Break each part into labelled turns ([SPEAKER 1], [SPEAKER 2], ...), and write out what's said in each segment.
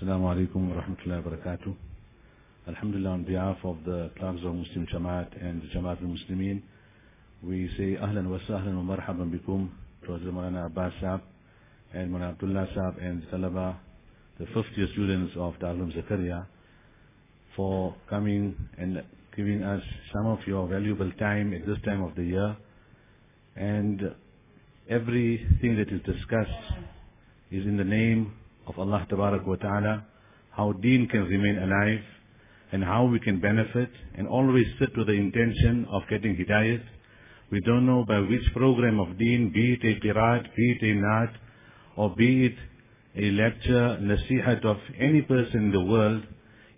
[SPEAKER 1] Assalamu alaikum wa rahmatullahi wa barakatuh. Alhamdulillah, on behalf of the clubs of Muslim Jamaat and the Jamaat al-Muslimin, we say ahlan wa sahlan wa marhaban bikum to Hazrat Maulana Abbas Saab and Maulana Abdullah Saab and the Talaba, the fifth year students of Darul Zakaria, for coming and giving us some of your valuable time at this time of the year. And everything that is discussed is in the name of Allah Tabarak wa Ta'ala, how deen can remain alive and how we can benefit and always sit with the intention of getting hidayat. We don't know by which program of deen, be it a qiraat, be it a naat, or be it a lecture, nasihat of any person in the world,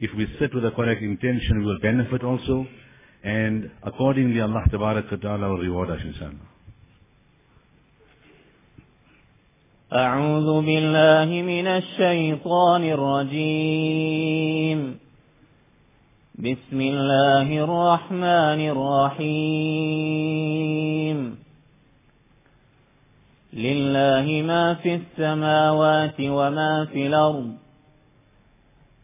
[SPEAKER 1] if we sit with the correct intention, we will benefit also, and accordingly Allah Tabarak wa Ta'ala will reward us inshallah.
[SPEAKER 2] أعوذ بالله من الشيطان الرجيم. بسم الله الرحمن الرحيم. لله ما في السماوات وما في الأرض.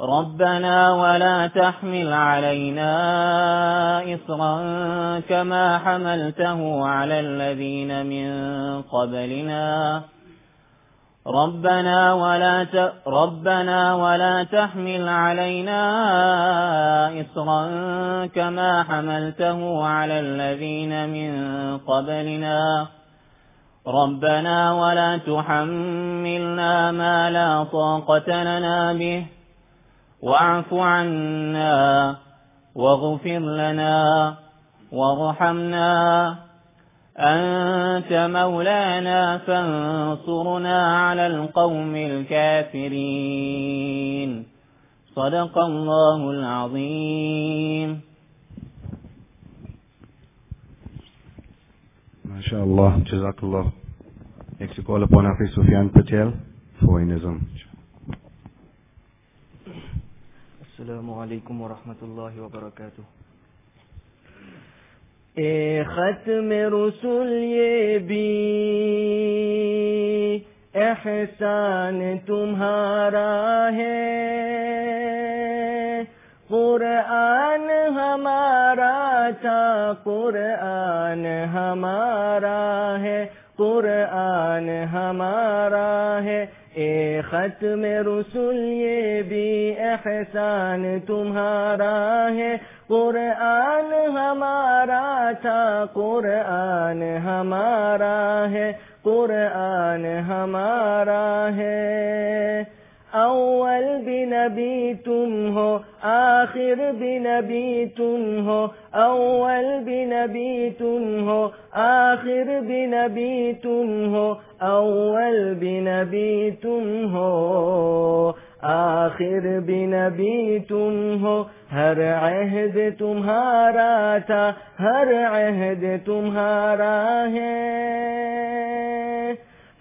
[SPEAKER 2] ربنا ولا تحمل علينا إصرا كما حملته على الذين من قبلنا. ربنا ولا ت... ربنا ولا تحمل علينا إصرا كما حملته على الذين من قبلنا. ربنا ولا تحملنا ما لا طاقة لنا به. واعف عنا واغفر لنا وارحمنا أنت مولانا فانصرنا على القوم الكافرين صدق الله العظيم
[SPEAKER 1] MashaAllah, Jazakallah. Next to call upon Hafiz Sufyan Patel for Inizam.
[SPEAKER 3] السلام عليكم ورحمة الله وبركاته. اے ختم رسول یہ بھی احسان تمہارا ہے۔ قرآن ہمارا تھا، قرآن ہمارا ہے، قرآن ہمارا ہے۔ اے ختم رسول، یہ بھی احسان تمہارا ہے۔ قرآن ہمارا تھا، قرآن ہمارا ہے۔ قرآن ہمارا ہے۔ اول بھی نبی تم ہو آخر بھی نبی تم ہو اول بھی نبی تم ہو آخر بھی نبی تم ہو اول بھی نبی تم ہو آخر بھی نبی تم ہو ہر عہد تمہارا تھا، ہر عہد تمہارا ہے۔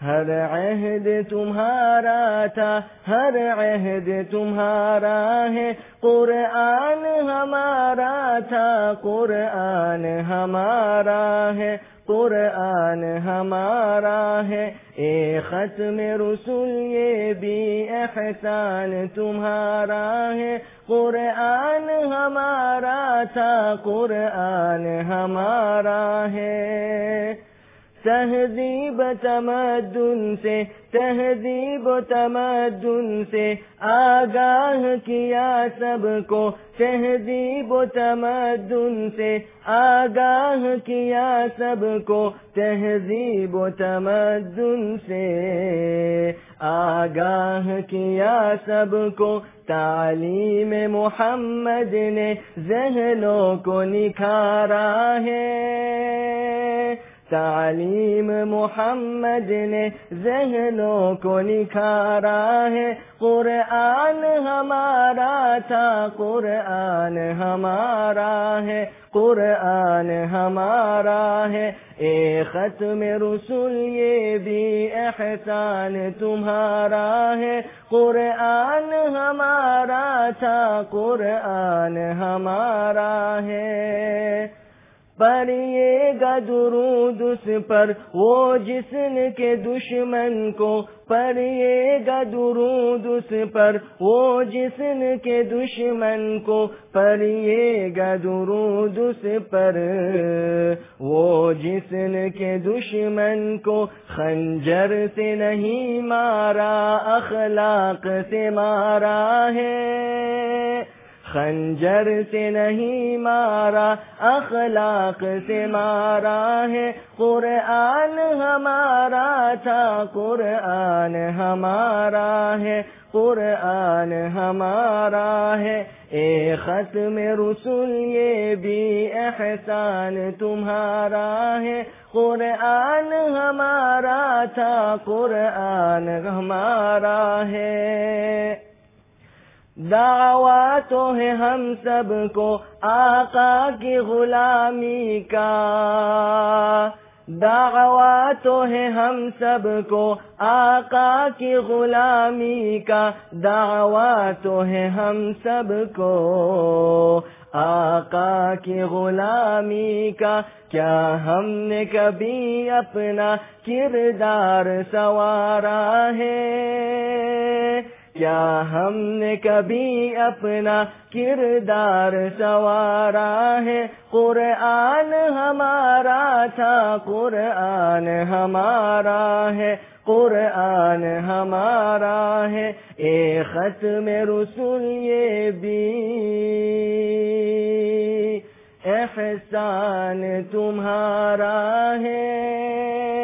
[SPEAKER 3] ہر عہد تمہارا تھا، ہر عہد تمہارا ہے۔ قرآن ہمارا تھا، قرآن ہمارا ہے۔ قرآن ہمارا ہے۔ اے ختم رسول، یہ بھی احسان تمہارا ہے۔ قرآن ہمارا تھا، قرآن ہمارا ہے۔ تہذیب تمدن سے، تہذیب و تمدن سے آگاہ کیا سب کو، تہذیب و تمدن سے آگاہ کیا سب کو، تہذیب و تمدن سے آگاہ کیا سب کو۔ تعلیم محمد نے ذہنوں کو نکھارا ہے۔ تعلیم محمد نے ذہنوں کو نکھارا ہے۔ قرآن ہمارا تھا، قرآن ہمارا ہے۔ قرآن ہمارا ہے۔ اے ختم رسول، یہ بھی احسان تمہارا ہے۔ قرآن ہمارا تھا، قرآن ہمارا ہے۔ پڑھیے گا درود اس پر، وہ جسن کے دشمن کو پڑھیے گا درود اس پر، وہ جسن کے دشمن کو پڑھیے گا درود اس پر۔ وہ جسن کے دشمن کو خنجر سے نہیں مارا، اخلاق سے مارا ہے۔ خنجر سے نہیں مارا، اخلاق سے مارا ہے۔ قرآن ہمارا تھا، قرآن ہمارا ہے۔ قرآن ہمارا ہے۔ اے ختم رسول، یہ بھی احسان تمہارا ہے۔ قرآن ہمارا تھا، قرآن ہمارا ہے۔ دعوا تو ہے ہم سب کو آقا کی غلامی کا۔ دعوا تو ہے ہم سب کو آقا کی غلامی کا۔ دعوا تو ہے ہم سب کو آقا کی غلامی کا۔ کیا ہم نے کبھی اپنا کردار سوارا ہے؟ کیا ہم نے کبھی اپنا کردار سوارا ہے؟ قرآن ہمارا تھا، قرآن ہمارا ہے، قرآن ہمارا ہے۔ اے ختم رسول یہ بھی۔ احسان تمہارا ہے۔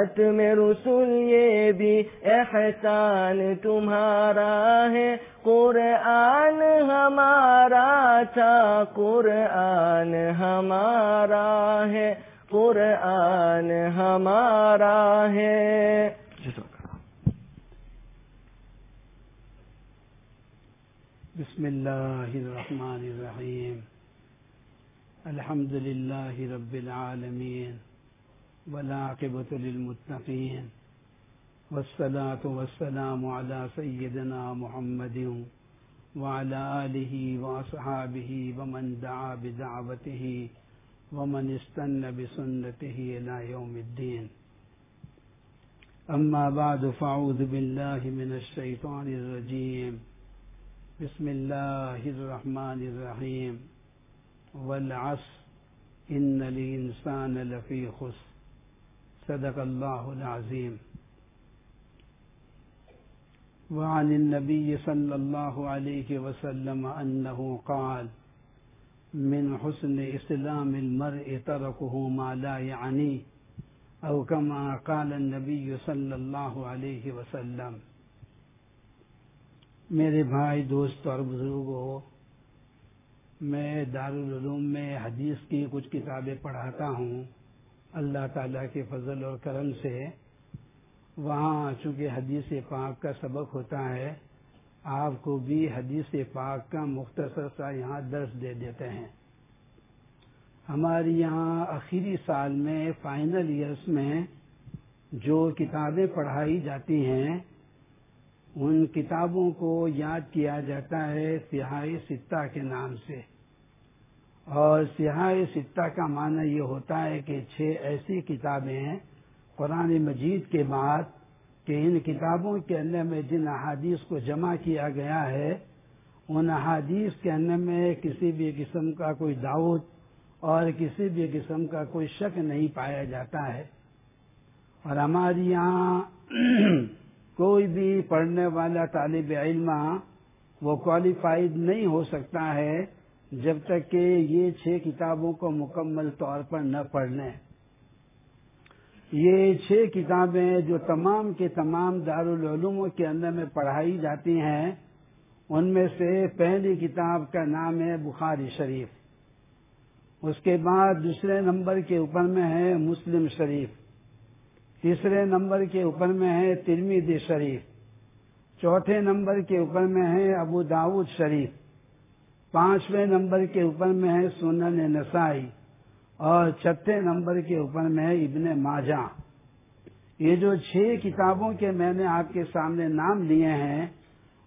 [SPEAKER 3] اے ختم رسول یہ بھی احسان تمہارا ہے۔ قرآن ہمارا تھا، قرآن ہمارا ہے۔ قرآن ہمارا ہے۔
[SPEAKER 4] بسم الله الرحمن الرحيم الحمد لله رب العالمين والعاقبة للمتقين والصلاة والسلام على سيدنا محمد وعلى آله وأصحابه ومن دعا بدعوته ومن استنى بسنته إلى يوم الدين. أما بعد، فأعوذ بالله من الشيطان الرجيم. بسم الله الرحمن الرحيم. والعصر. إن الإنسان لفي خسر. صدق الله العظيم وعن النبي صلى الله عليه وسلم أنه قال، من حسن إسلام المرء تركه ما لا يعنيه أو كما قال النبي صلى الله عليه وسلم. میرے بھائی، دوست اور بزرگوں میں دارالعلوم میں حدیث کی کچھ کتابیں پڑھاتا ہوں۔ اللہ تعالیٰ کے فضل اور کرم سے وہاں چونکہ حدیث پاک کا سبق ہوتا ہے، آپ کو بھی حدیث پاک کا مختصر سا یہاں درس دے دیتے ہیں۔ ہمارے یہاں آخری سال میں فائنل ایئرس میں جو کتابیں پڑھائی جاتی ہیں، ان کتابوں کو یاد کیا جاتا ہے سیاہ ستہ کے نام سے۔ اور سیاہ ستہ کا معنی یہ ہوتا ہے کہ چھ ایسی کتابیں ہیں قرآن مجید کے بعد کہ ان کتابوں کے اندر میں جن احادیث کو جمع کیا گیا ہے، ان احادیث کے اندر میں کسی بھی قسم کا کوئی دعوت اور کسی بھی قسم کا کوئی شک نہیں پایا جاتا ہے۔ اور ہمارے یہاں کوئی بھی پڑھنے والا طالب علم وہ کوالیفائڈ نہیں ہو سکتا ہے جب تک کہ یہ چھ کتابوں کو مکمل طور پر نہ پڑھ لیں۔ یہ چھ کتابیں جو تمام کے تمام دارالعلوموں کے اندر میں پڑھائی جاتی ہیں، ان میں سے پہلی کتاب کا نام ہے بخاری شریف۔ اس کے بعد دوسرے نمبر کے اوپر میں ہے مسلم شریف۔ تیسرے نمبر کے اوپر میں ہے ترمیدی شریف۔ چوتھے نمبر کے اوپر میں ہے ابو داود شریف۔ پانچویں نمبر کے اوپر میں ہے سنن نسائی اور چھٹے نمبر کے اوپر میں ہے ابن ماجہ۔ یہ جو چھ کتابوں کے میں نے آپ کے سامنے نام لیے ہیں،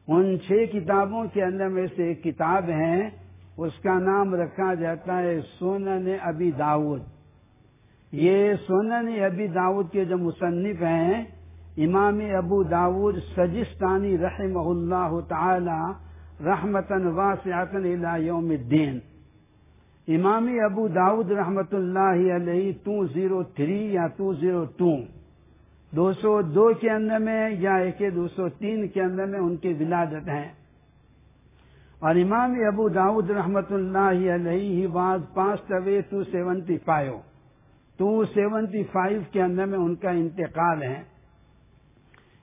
[SPEAKER 4] ان چھ کتابوں کے اندر میں سے ایک کتاب ہے، اس کا نام رکھا جاتا ہے سونن ابی داود یہ سونن ابی داود کے جو مصنف ہیں، امام ابو داود سجستانی رحم اللہ تعالی رحمتن واسعتن الى یوم الدین۔ امام ابو داود رحمت اللہ علیہ ٹو زیرو تھری یا ٹو زیرو ٹو دو سو دو کے اندر میں یا ایک دو سو تین کے اندر میں ان کی ولادت ہیں اور امام ابو داود رحمت اللہ علیہ واز پانچ طوے two seventy five two seventy five کے اندر میں ان کا انتقال ہے۔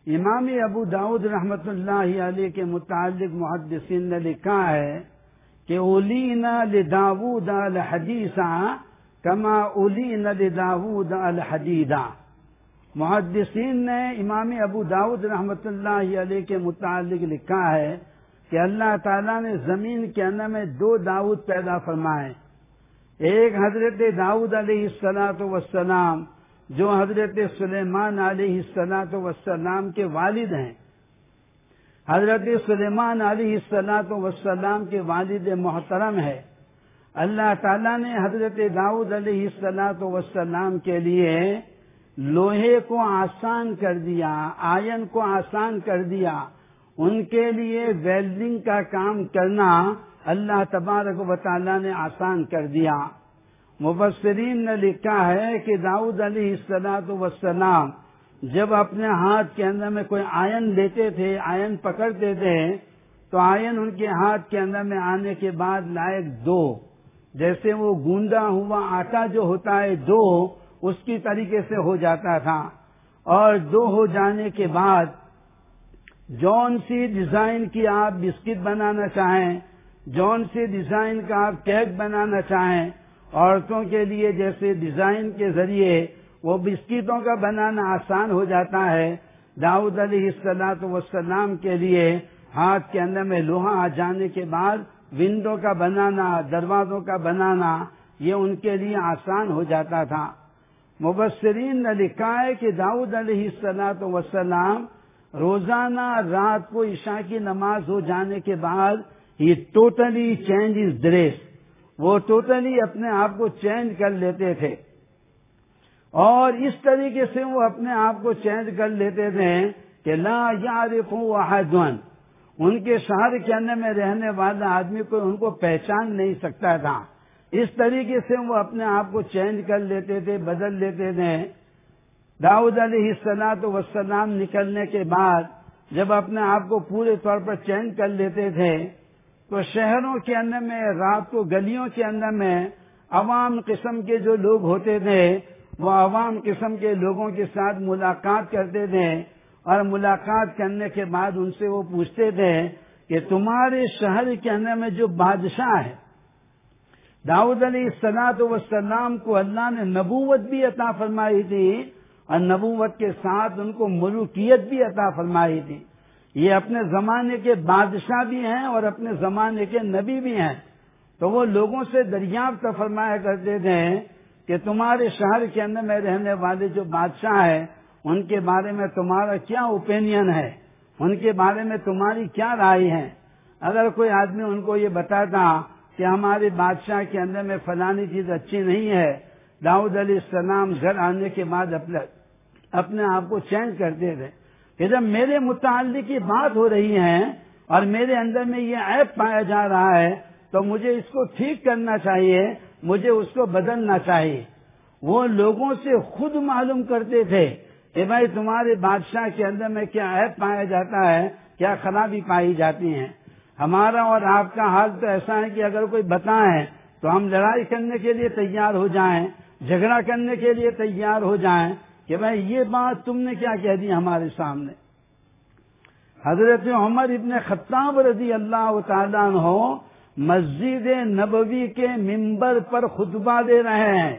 [SPEAKER 4] امام ابو داود رحمت اللہ علیہ کے متعلق محدثین نے لکھا ہے کہ اولینا لداود الحدیثہ کما اولینا لداود الحدیدہ۔ محدثین نے امام ابو داود رحمت اللہ علیہ کے متعلق لکھا ہے کہ اللہ تعالیٰ نے زمین کے اندر میں دو داود پیدا فرمائے۔ ایک حضرت داود علیہ السلاۃ وسلام جو حضرت سلیمان علیہ السلاۃ وسلام کے والد ہیں۔ حضرت سلیمان علیہ السلاۃ وسلام کے والد محترم ہے اللہ تعالیٰ نے حضرت داؤد علیہ السلاۃ وسلام کے لیے لوہے کو آسان کر دیا آئن کو آسان کر دیا۔ ان کے لیے ویلڈنگ کا کام کرنا اللہ تبارک و تعالیٰ نے آسان کر دیا۔ مبصرین نے لکھا ہے کہ داؤد علیہ السلاط وسلام جب اپنے ہاتھ کے اندر میں کوئی آئن لیتے تھے آئن پکڑتے تھے، تو آئن ان کے ہاتھ کے اندر میں آنے کے بعد لائق دو۔ جیسے وہ گوندا ہوا، آٹا جو ہوتا ہے، دو اس کی طریقے سے ہو جاتا تھا۔ اور دو ہو جانے کے بعد جون سی ڈیزائن کی آپ بسکٹ بنانا چاہیں، جون سی ڈیزائن کا آپ کیک بنانا چاہیں عورتوں کے لیے جیسے ڈیزائن کے ذریعے وہ بسکٹوں کا بنانا آسان ہو جاتا ہے۔ داؤد علیہ السلاط وسلام کے لیے ہاتھ کے اندر میں لوہا آ جانے کے بعد ونڈو کا بنانا، دروازوں کا بنانا، یہ ان کے لیے آسان ہو جاتا تھا۔ مبصرین نے لکھا ہے کہ داؤد علیہ السلاط وسلام روزانہ رات کو عشاء کی نماز ہو جانے کے بعد ہی ٹوٹلی چینج از ڈریس۔ وہ ٹوٹلی اپنے آپ کو چینج کر لیتے تھے۔ اور اس طریقے سے وہ اپنے آپ کو چینج کر لیتے تھے کہ لا یارف واحدن ان کے شہر کے اندر میں رہنے والا آدمی کو ان کو پہچان نہیں سکتا تھا۔ اس طریقے سے وہ اپنے آپ کو چینج کر لیتے تھے، بدل لیتے تھے۔ داؤد علیہ السلاط وسلام نکلنے کے بعد جب اپنے آپ کو پورے طور پر چینج کر لیتے تھے تو شہروں کے اندر میں، رات کو گلیوں کے اندر میں عوام قسم کے جو لوگ ہوتے تھے، وہ عوام قسم کے لوگوں کے ساتھ ملاقات کرتے تھے اور ملاقات کرنے کے بعد ان سے وہ پوچھتے تھے کہ تمہارے شہر کے اندر میں جو بادشاہ ہے، داؤد علیہ السلاط وسلام کو اللہ نے نبوت بھی عطا فرمائی تھی اور نبوت کے ساتھ ان کو ملوکیت بھی عطا فرمائی تھی۔ یہ اپنے زمانے کے بادشاہ بھی ہیں اور اپنے زمانے کے نبی بھی ہیں۔ تو وہ لوگوں سے دریافت فرمایا کرتے تھے کہ تمہارے شہر کے اندر میں رہنے والے جو بادشاہ ہیں، ان کے بارے میں تمہارا کیا اوپینین ہے؟ ان کے بارے میں تمہاری کیا رائے ہے؟ اگر کوئی آدمی ان کو یہ بتاتا کہ ہمارے بادشاہ کے اندر میں فلانی چیز اچھی نہیں ہے، داؤد علیہ السلام گھر آنے کے بعد اپنے اپنے آپ کو چینج کرتے تھے۔ کہ جب میرے متعلق یہ بات ہو رہی ہے اور میرے اندر میں یہ ایپ پایا جا رہا ہے، تو مجھے اس کو ٹھیک کرنا چاہیے، مجھے اس کو بدلنا چاہیے۔ وہ لوگوں سے خود معلوم کرتے تھے کہ بھائی تمہارے بادشاہ کے اندر میں کیا ایپ پایا جاتا ہے، کیا خرابی پائی جاتی ہیں۔ ہمارا اور آپ کا حال تو ایسا ہے کہ اگر کوئی بتائیں تو ہم لڑائی کرنے کے لیے تیار ہو جائیں، جھگڑا کرنے کے لیے تیار ہو جائیں۔ کہ بھائی یہ بات تم نے کیا کہہ دی ہمارے سامنے؟ حضرت عمر ابن خطاب رضی اللہ تعالیٰ ہو مسجد نبوی کے ممبر پر خطبہ دے رہے ہیں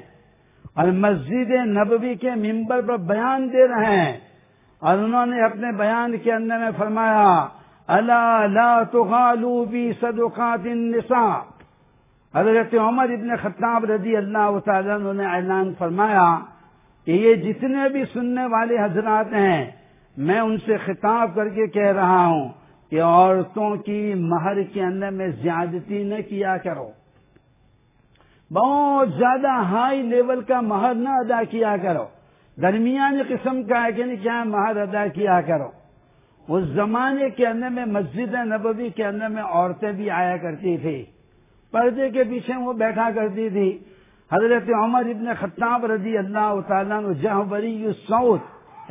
[SPEAKER 4] اور مسجد نبوی کے ممبر پر بیان دے رہے ہیں۔ اور انہوں نے اپنے بیان کے اندر میں فرمایا اللہ لا تغالو بی صدقات النساء۔ حضرت عمر ابن خطاب رضی اللہ تعالیٰ نے اعلان فرمایا کہ یہ جتنے بھی سننے والے حضرات ہیں، میں ان سے خطاب کر کے کہہ رہا ہوں کہ عورتوں کی مہر کے اندر میں زیادتی نہ کیا کرو۔ بہت زیادہ ہائی لیول کا مہر نہ ادا کیا کرو۔ درمیانی قسم کا ہے کہ نہیں، کیا مہر ادا کیا کرو۔ اس زمانے کے اندر میں، مسجد نبوی کے اندر میں عورتیں بھی آیا کرتی تھی پردے کے پیچھے وہ بیٹھا کرتی تھی حضرت عمر ابن خطاب رضی اللہ تعالیٰ جہبری السعود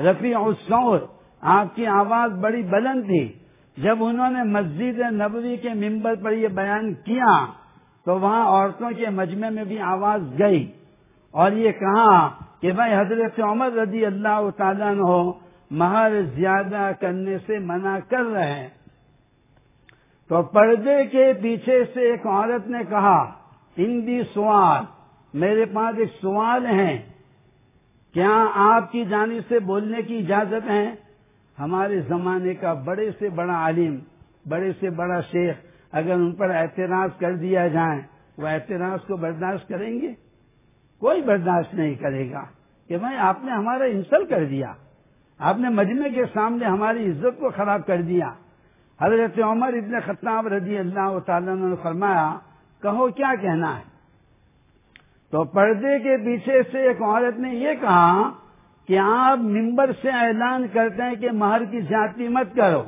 [SPEAKER 4] رفیع السعود آپ کی آواز بڑی بلند تھی۔ جب انہوں نے مسجد نبوی کے ممبر پر یہ بیان کیا، تو وہاں عورتوں کے مجمع میں بھی آواز گئی۔ اور یہ کہا کہ بھائی حضرت عمر رضی اللہ تعالیٰ ہو مہر زیادہ کرنے سے منع کر رہے ہیں۔ تو پردے کے پیچھے سے ایک عورت نے کہا ہندی سوال میرے پاس ایک سوال ہے کیا آپ کی جانب سے بولنے کی اجازت ہے؟ ہمارے زمانے کا بڑے سے بڑا عالم، بڑے سے بڑا شیخ اگر ان پر اعتراض کر دیا جائے، وہ اعتراض کو برداشت کریں گے؟ کوئی برداشت نہیں کرے گا کہ بھائی آپ نے ہمارا انسل کر دیا۔ آپ نے مجمع کے سامنے ہماری عزت کو خراب کر دیا۔ حضرت عمر ابن خطاب رضی اللہ تعالیٰ نے فرمایا، کہو کیا کہنا ہے؟ تو پردے کے پیچھے سے ایک عورت نے یہ کہا کہ آپ ممبر سے اعلان کرتے ہیں کہ مہر کی زیادتی مت کرو۔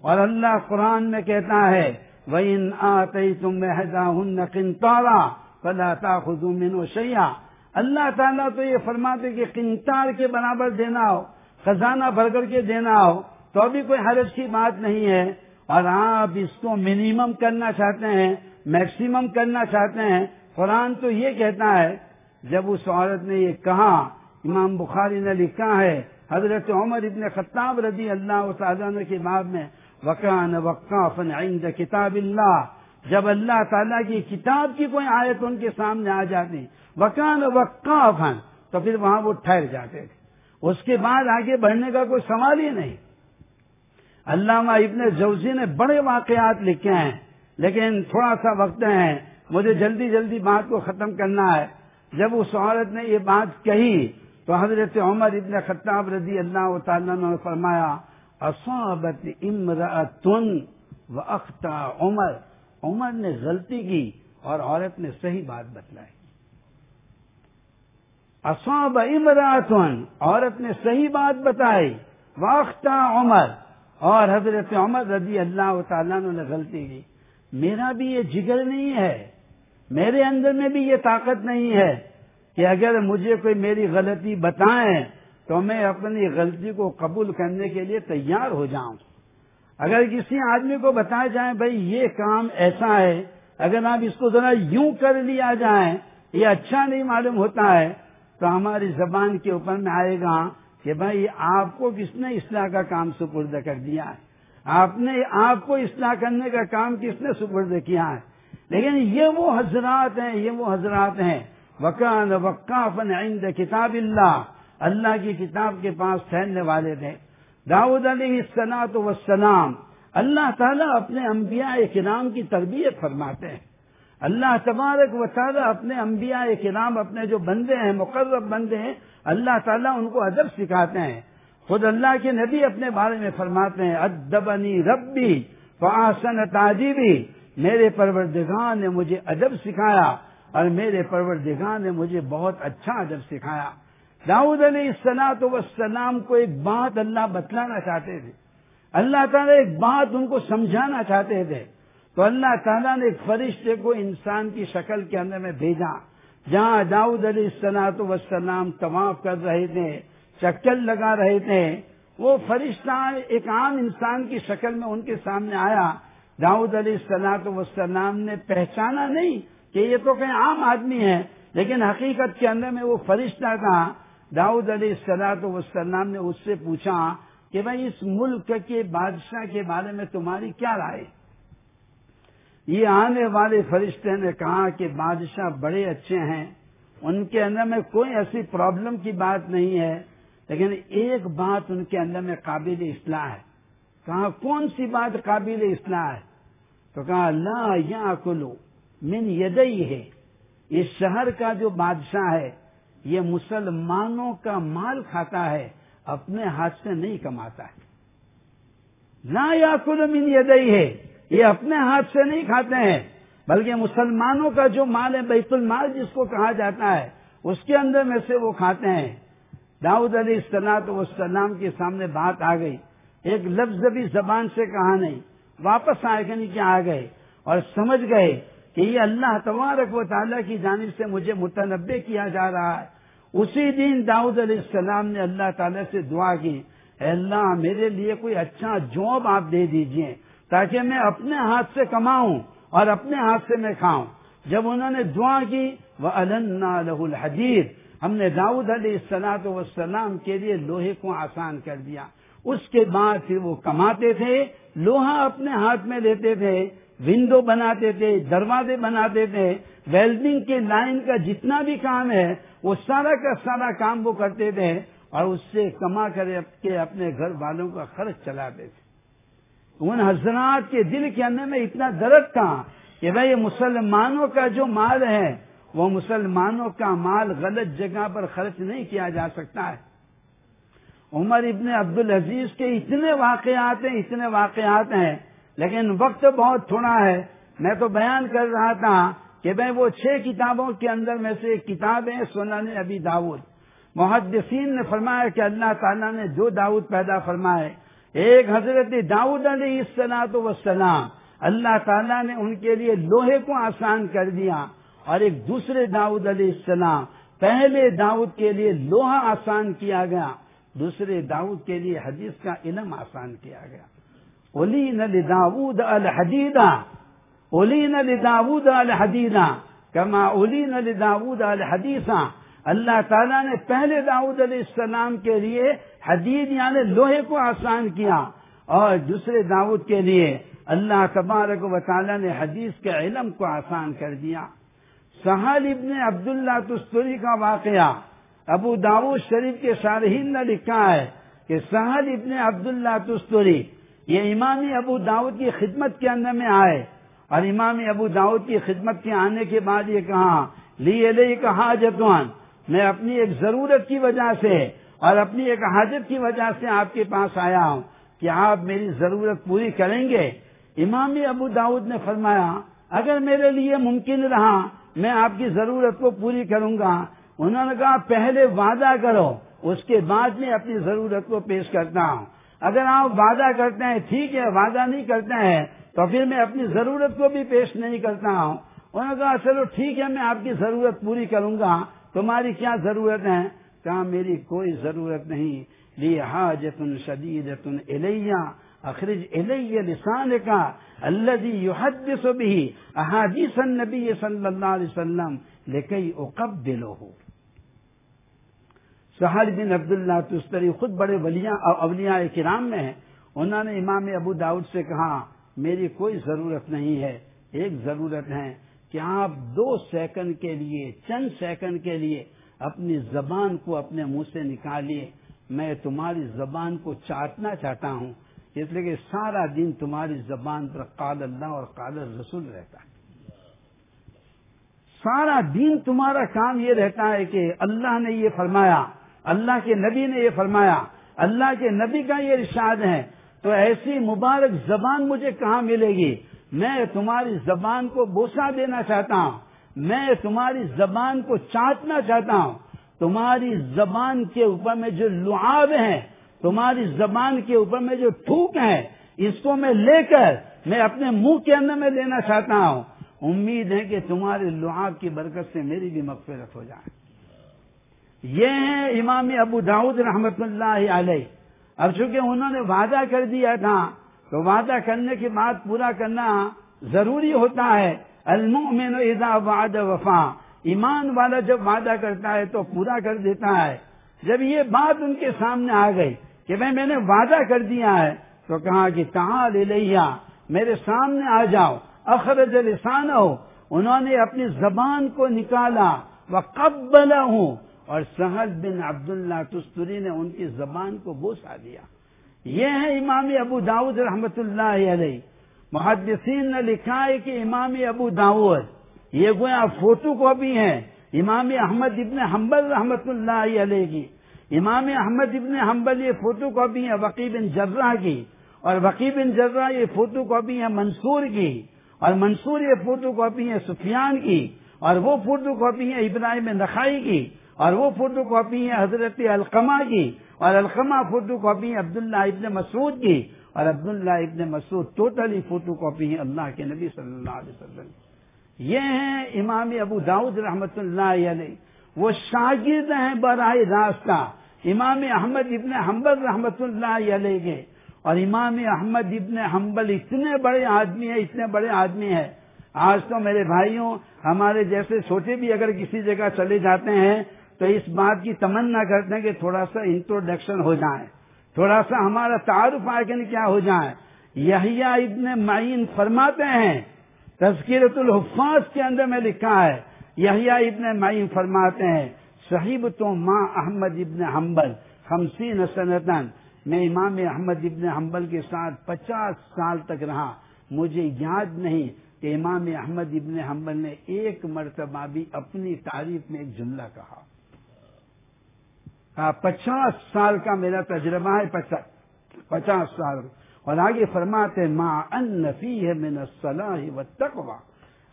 [SPEAKER 4] اور اللہ قرآن میں کہتا ہے وہ ان آئی تم ہن کنتارا فلا خزو من و شیا اللہ تعالیٰ تو یہ فرماتے کہ کنتار کے برابر دینا ہو، خزانہ بھر کر کے دینا ہو، تو ابھی کوئی حرج کی بات نہیں ہے۔ اور آپ اس کو منیمم کرنا چاہتے ہیں میکسیمم کرنا چاہتے ہیں۔ قرآن تو یہ کہتا ہے، جب اس عورت نے یہ کہا، امام بخاری نے لکھا ہے، حضرت عمر ابن خطاب رضی اللہ تعالیٰ کے بعد میں وقان وقافن عند کتاب اللہ جب اللہ تعالیٰ کی کتاب کی کوئی آیت ان کے سامنے آ جاتی وقان وقافن تو پھر وہاں وہ ٹھہر جاتے تھے۔ اس کے بعد آگے بڑھنے کا کوئی سوال ہی نہیں۔ علامہ ابن جوزی نے بڑے واقعات لکھے ہیں، لیکن تھوڑا سا وقت ہے۔ مجھے جلدی جلدی بات کو ختم کرنا ہے۔ جب اس عورت نے یہ بات کہی تو حضرت عمر ابن خطاب رضی اللہ تعالیٰ نے فرمایا، اصابت امرأتن و اختہ عمر عمر نے غلطی کی اور عورت نے صحیح بات بتلائی۔ اصاب امراتن عورت نے صحیح بات بتائی واختہ عمر اور حضرت عمر رضی اللہ تعالیٰ نے غلطی کی۔ میرا بھی یہ جگر نہیں ہے۔ میرے اندر میں بھی یہ طاقت نہیں ہے کہ اگر مجھے کوئی میری غلطی بتائیں تو میں اپنی غلطی کو قبول کرنے کے لیے تیار ہو جاؤں۔ اگر کسی آدمی کو بتایا جائے بھائی یہ کام ایسا ہے، اگر آپ اس کو ذرا یوں کر لیا جائے، یہ اچھا نہیں معلوم ہوتا ہے، تو ہماری زبان کے اوپر میں آئے گا کہ بھائی آپ کو کس نے اصلاح کا کام سپرد کر دیا ہے؟ آپ نے، آپ کو اصلاح کرنے کا کام کس نے سپرد کیا ہے؟ لیکن یہ وہ حضرات ہیں، یہ وہ حضرات ہیں۔ وکان وقافن عند کتاب اللہ اللہ کی کتاب کے پاس ٹھہرنے والے تھے۔ داود علیہ السلاط وسلام اللہ تعالیٰ اپنے انبیاء کرام کی تربیت فرماتے ہیں۔ اللہ تبارک و تعالیٰ اپنے انبیاء کرام، اپنے جو بندے ہیں، مقرب بندے ہیں، اللہ تعالیٰ ان کو ادب سکھاتے ہیں۔ خود اللہ کے نبی اپنے بارے میں فرماتے ہیں، ادبنی ربی فاسن تاجیبی۔ میرے پروردگار نے مجھے ادب سکھایا اور میرے پروردگار نے مجھے بہت اچھا ادب سکھایا۔ داؤد علیہ السلاط وسلام کو ایک بات اللہ بتلانا چاہتے تھے۔ اللہ تعالیٰ ایک بات ان کو سمجھانا چاہتے تھے۔ تو اللہ تعالیٰ نے ایک فرشتے کو انسان کی شکل کے اندر میں بھیجا۔ جہاں داؤد علیہ السلاط وسلام طواف کر رہے تھے چکر لگا رہے تھے، وہ فرشتہ ایک عام انسان کی شکل میں ان کے سامنے آیا۔ داؤد علیہ السلاط وسلام نے پہچانا نہیں کہ یہ تو کہیں عام آدمی ہے، لیکن حقیقت کے اندر میں وہ فرشتہ تھا۔ داؤد علیہ السلاط وسلام نے اس سے پوچھا کہ بھائی اس ملک کے بادشاہ کے بارے میں تمہاری کیا رائے؟ یہ آنے والے فرشتے نے کہا کہ بادشاہ بڑے اچھے ہیں، ان کے اندر میں کوئی ایسی پرابلم کی بات نہیں ہے، لیکن ایک بات ان کے اندر میں قابل اصلاح ہے۔ کہا کون سی بات قابل اصلاح ہے؟ تو کہا، لا یا کلو من یدئی ہے اس شہر کا جو بادشاہ ہے، یہ مسلمانوں کا مال کھاتا ہے، اپنے ہاتھ سے نہیں کماتا ہے۔ لا یا کلو من یدئی ہے یہ اپنے ہاتھ سے نہیں کھاتے ہیں، بلکہ مسلمانوں کا جو مال ہے، بیت المال جس کو کہا جاتا ہے، اس کے اندر میں سے وہ کھاتے ہیں۔ داؤد علی السلاط والسلام کے سامنے بات آ گئی۔ ایک لفظ بھی زبان سے کہا نہیں، واپس آئے کہ نہیں کہ آ گئے۔ اور سمجھ گئے کہ یہ اللہ تبارک و تعالیٰ کی جانب سے مجھے متنوع کیا جا رہا ہے۔ اسی دن داؤد علیہ السلام نے اللہ تعالیٰ سے دعا کی، اے اللہ میرے لیے کوئی اچھا جاب آپ دے دیجیے تاکہ میں اپنے ہاتھ سے کماؤں اور اپنے ہاتھ سے میں کھاؤں۔ جب انہوں نے دعا کی وہ لہ الحدید ہم نے داؤد علیہ السلاط وسلام کے لیے لوہے کو آسان کر دیا۔ اس کے بعد پھر وہ کماتے تھے، لوہا اپنے ہاتھ میں لیتے تھے ونڈو بناتے تھے، دروازے بناتے تھے ویلڈنگ کے لائن کا جتنا بھی کام ہے، وہ سارا کا سارا کام وہ کرتے تھے اور اس سے کما کر کے اپنے گھر والوں کا خرچ چلاتے تھے۔ ان حضرات کے دل کے اندر میں اتنا درد تھا کہ بھائی مسلمانوں کا جو مال ہے، وہ مسلمانوں کا مال غلط جگہ پر خرچ نہیں کیا جا سکتا ہے۔ عمر ابن عبد العزیز کے اتنے واقعات ہیں، اتنے واقعات ہیں، لیکن وقت بہت تھوڑا ہے۔ میں تو بیان کر رہا تھا کہ میں وہ چھ کتابوں کے اندر میں سے ایک کتاب ہے سنن ابی داود۔ محدثین نے فرمایا کہ اللہ تعالیٰ نے دو داود پیدا فرمائے، ایک حضرت داؤد علیہ السلاط وسلام اللہ تعالیٰ نے ان کے لیے لوہے کو آسان کر دیا اور ایک دوسرے داؤد علیہ السلام، پہلے داؤد کے لیے لوہا آسان کیا گیا۔ دوسرے داؤد کے لیے حدیث کا علم آسان کیا گیا۔ اولین لداود الحدیدہ اولین لداود الحدیدہ کما اولین لداود الحدیثہ اللہ تعالیٰ نے پہلے داؤد علیہ السلام کے لیے حدید یعنی لوہے کو آسان کیا۔ اور دوسرے داؤد کے لیے اللہ تبارک و تعالیٰ نے حدیث کے علم کو آسان کر دیا۔ سہل ابن عبداللہ تستری کا واقعہ ابو داود شریف کے شارحین نے لکھا ہے کہ سہل ابن عبداللہ تستری یہ امام ابو داود کی خدمت کے اندر میں آئے۔ اور امام ابو داود کی خدمت کے آنے کے بعد یہ کہا لیے لے کہا جتوان میں اپنی ایک ضرورت کی وجہ سے اور اپنی ایک حاجت کی وجہ سے آپ کے پاس آیا ہوں کہ آپ میری ضرورت پوری کریں گے۔ امام ابو داود نے فرمایا، اگر میرے لیے ممکن رہا، میں آپ کی ضرورت کو پوری کروں گا انہوں نے کہا، پہلے وعدہ کرو، اس کے بعد میں اپنی ضرورت کو پیش کرتا ہوں۔ اگر آپ وعدہ کرتے ہیں، ٹھیک ہے، وعدہ نہیں کرتے ہیں، تو پھر میں اپنی ضرورت کو بھی پیش نہیں کرتا ہوں۔ انہوں نے کہا، چلو ٹھیک ہے، میں آپ کی ضرورت پوری کروں گا، تمہاری کیا ضرورت ہے؟ کہا، میری کوئی ضرورت نہیں۔ لی حاجت شدید الیہ، اخرج الیہ لسان کا اللہ یحدث بھی احادیث النبی صلی اللہ علیہ وسلم لکی اقبلہ سہل بن عبداللہ تستری خود بڑے ولیاں اولیاء کرام میں ہیں۔ انہوں نے امام ابو داؤد سے کہا، میری کوئی ضرورت نہیں ہے، ایک ضرورت ہے کہ آپ دو سیکنڈ کے لیے، چند سیکنڈ کے لیے اپنی زبان کو اپنے منہ سے نکالیے۔ میں تمہاری زبان کو چاٹنا چاہتا ہوں، اس لیے کہ سارا دن تمہاری زبان پر قال اللہ اور قال رسول رہتا ہے۔ سارا دین تمہارا کام یہ رہتا ہے کہ اللہ نے یہ فرمایا اللہ کے نبی نے یہ فرمایا، اللہ کے نبی کا یہ ارشاد ہے، تو ایسی مبارک زبان مجھے کہاں ملے گی؟ میں تمہاری زبان کو بوسا دینا چاہتا ہوں، میں تمہاری زبان کو چاٹنا چاہتا ہوں۔ تمہاری زبان کے اوپر میں جو لعاب ہیں، تمہاری زبان کے اوپر میں جو تھوک ہے اس کو میں لے کر میں اپنے منہ کے اندر میں لینا چاہتا ہوں۔ امید ہے کہ تمہارے لعاب کی برکت سے میری بھی مغفرت ہو جائے۔ یہ ہیں امام ابو داود رحمت اللہ علیہ۔ اب چونکہ انہوں نے وعدہ کر دیا تھا، تو وعدہ کرنے کے بعد پورا کرنا ضروری ہوتا ہے۔ المؤمن اذا وعد وفا۔ ایمان والا جب وعدہ کرتا ہے تو پورا کر دیتا ہے۔ جب یہ بات ان کے سامنے آ گئی کہ میں میں نے وعدہ کر دیا ہے، تو کہا کہ کہاں لیا میرے سامنے آ جاؤ، اخرج لسان ہو انہوں نے اپنی زبان کو نکالا۔ وہ قبل ہوں اور سہل بن عبداللہ تستری نے ان کی زبان کو بوسا دیا۔ یہ ہے امام ابو داود رحمت اللہ علیہ۔ محدثین نے لکھا ہے کہ امام ابو داود یہ گویا فوٹو کاپی ہے امام احمد ابن حنبل رحمت اللہ علیہ کی۔ امام احمد ابن حنبل یہ فوٹو کاپی ہے وقی بن جرہ کی، اور وقی بن جرہ یہ فوٹو کاپی ہے منصور کی، اور منصور یہ فوٹو کاپی ہے سفیان کی، اور وہ فوٹو کاپی ہے ابراہیم نخائی کی۔ اور وہ فوٹو کاپی ہے حضرت القمہ کی، اور القمہ فوٹو کاپی ہے عبداللہ ابن مسعود کی، اور عبداللہ ابن مسعود ٹوٹلی فوٹو کاپی ہے اللہ کے نبی صلی اللہ علیہ وسلم یہ ہیں امام ابو داود رحمت اللہ علیہ۔ وہ شاگرد ہیں براہ راستہ۔ امام احمد ابن حنبل رحمت اللہ علیہ کے۔ اور امام احمد ابن حنبل اتنے بڑے آدمی ہیں، اتنے بڑے آدمی ہیں۔ آج تو میرے بھائیوں، ہمارے جیسے چھوٹے بھی اگر کسی جگہ چلے جاتے ہیں تو اس بات کی تمنا کرتے ہیں کہ تھوڑا سا انٹروڈکشن ہو جائے۔ تھوڑا سا ہمارا تعارف آگے کیا ہو جائے۔ یحییٰ ابن معین فرماتے ہیں تذکرت الحفاظ کے اندر میں لکھا ہے، یحییٰ ابن معین فرماتے ہیں صحیب تو ماں احمد ابن حنبل خمسین سنتن میں امام احمد ابن حنبل کے ساتھ پچاس سال تک رہا۔ مجھے یاد نہیں کہ امام احمد ابن حنبل نے ایک مرتبہ بھی اپنی تعریف میں ایک جملہ کہا۔ پچاس سال کا میرا تجربہ ہے پچاس سال۔ اور آگے فرماتے ماں ان ہے میں صلاح و تقوا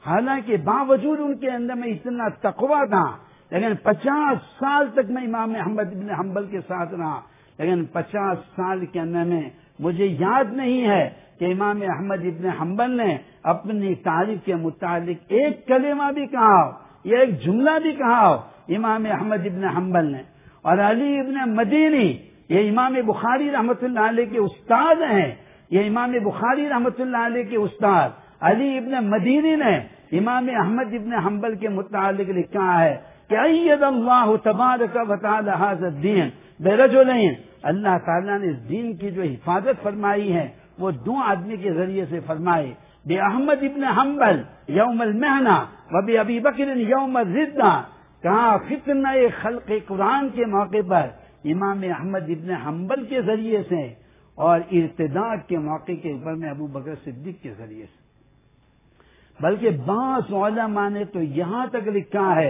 [SPEAKER 4] حالانکہ باوجود ان کے اندر میں اتنا تقوا تھا، لیکن پچاس سال تک میں امام احمد ابن حنبل کے ساتھ رہا۔ لیکن پچاس سال کے اندر میں مجھے یاد نہیں ہے کہ امام احمد ابن حنبل نے اپنی تعریف کے متعلق ایک کلمہ بھی کہا ہو یا ایک جملہ بھی کہا ہو امام احمد ابن حنبل نے۔ اور علی ابن مدینی، یہ امام بخاری رحمت اللہ علیہ کے استاد ہیں۔ یہ امام بخاری رحمت اللہ علیہ کے استاد۔ علی ابن مدینی نے امام احمد ابن حنبل کے متعلق لکھا ہے کہ عید اللہ تبارک و تعالی حاضر الدین۔ بے رجو نہیں، اللہ تعالیٰ نے اس دین کی جو حفاظت فرمائی ہے، وہ دو آدمی کے ذریعے سے فرمائی۔ بے احمد ابن حنبل یوم المہنا و بے ابی بکر یوم الردہ کہاں فتنہ خلق قرآن کے موقع پر امام احمد ابن حنبل کے ذریعے سے اور ارتداد کے موقع کے اوپر میں ابو بکر صدیق کے ذریعے سے۔ بلکہ بعض علماء نے تو یہاں تک لکھا ہے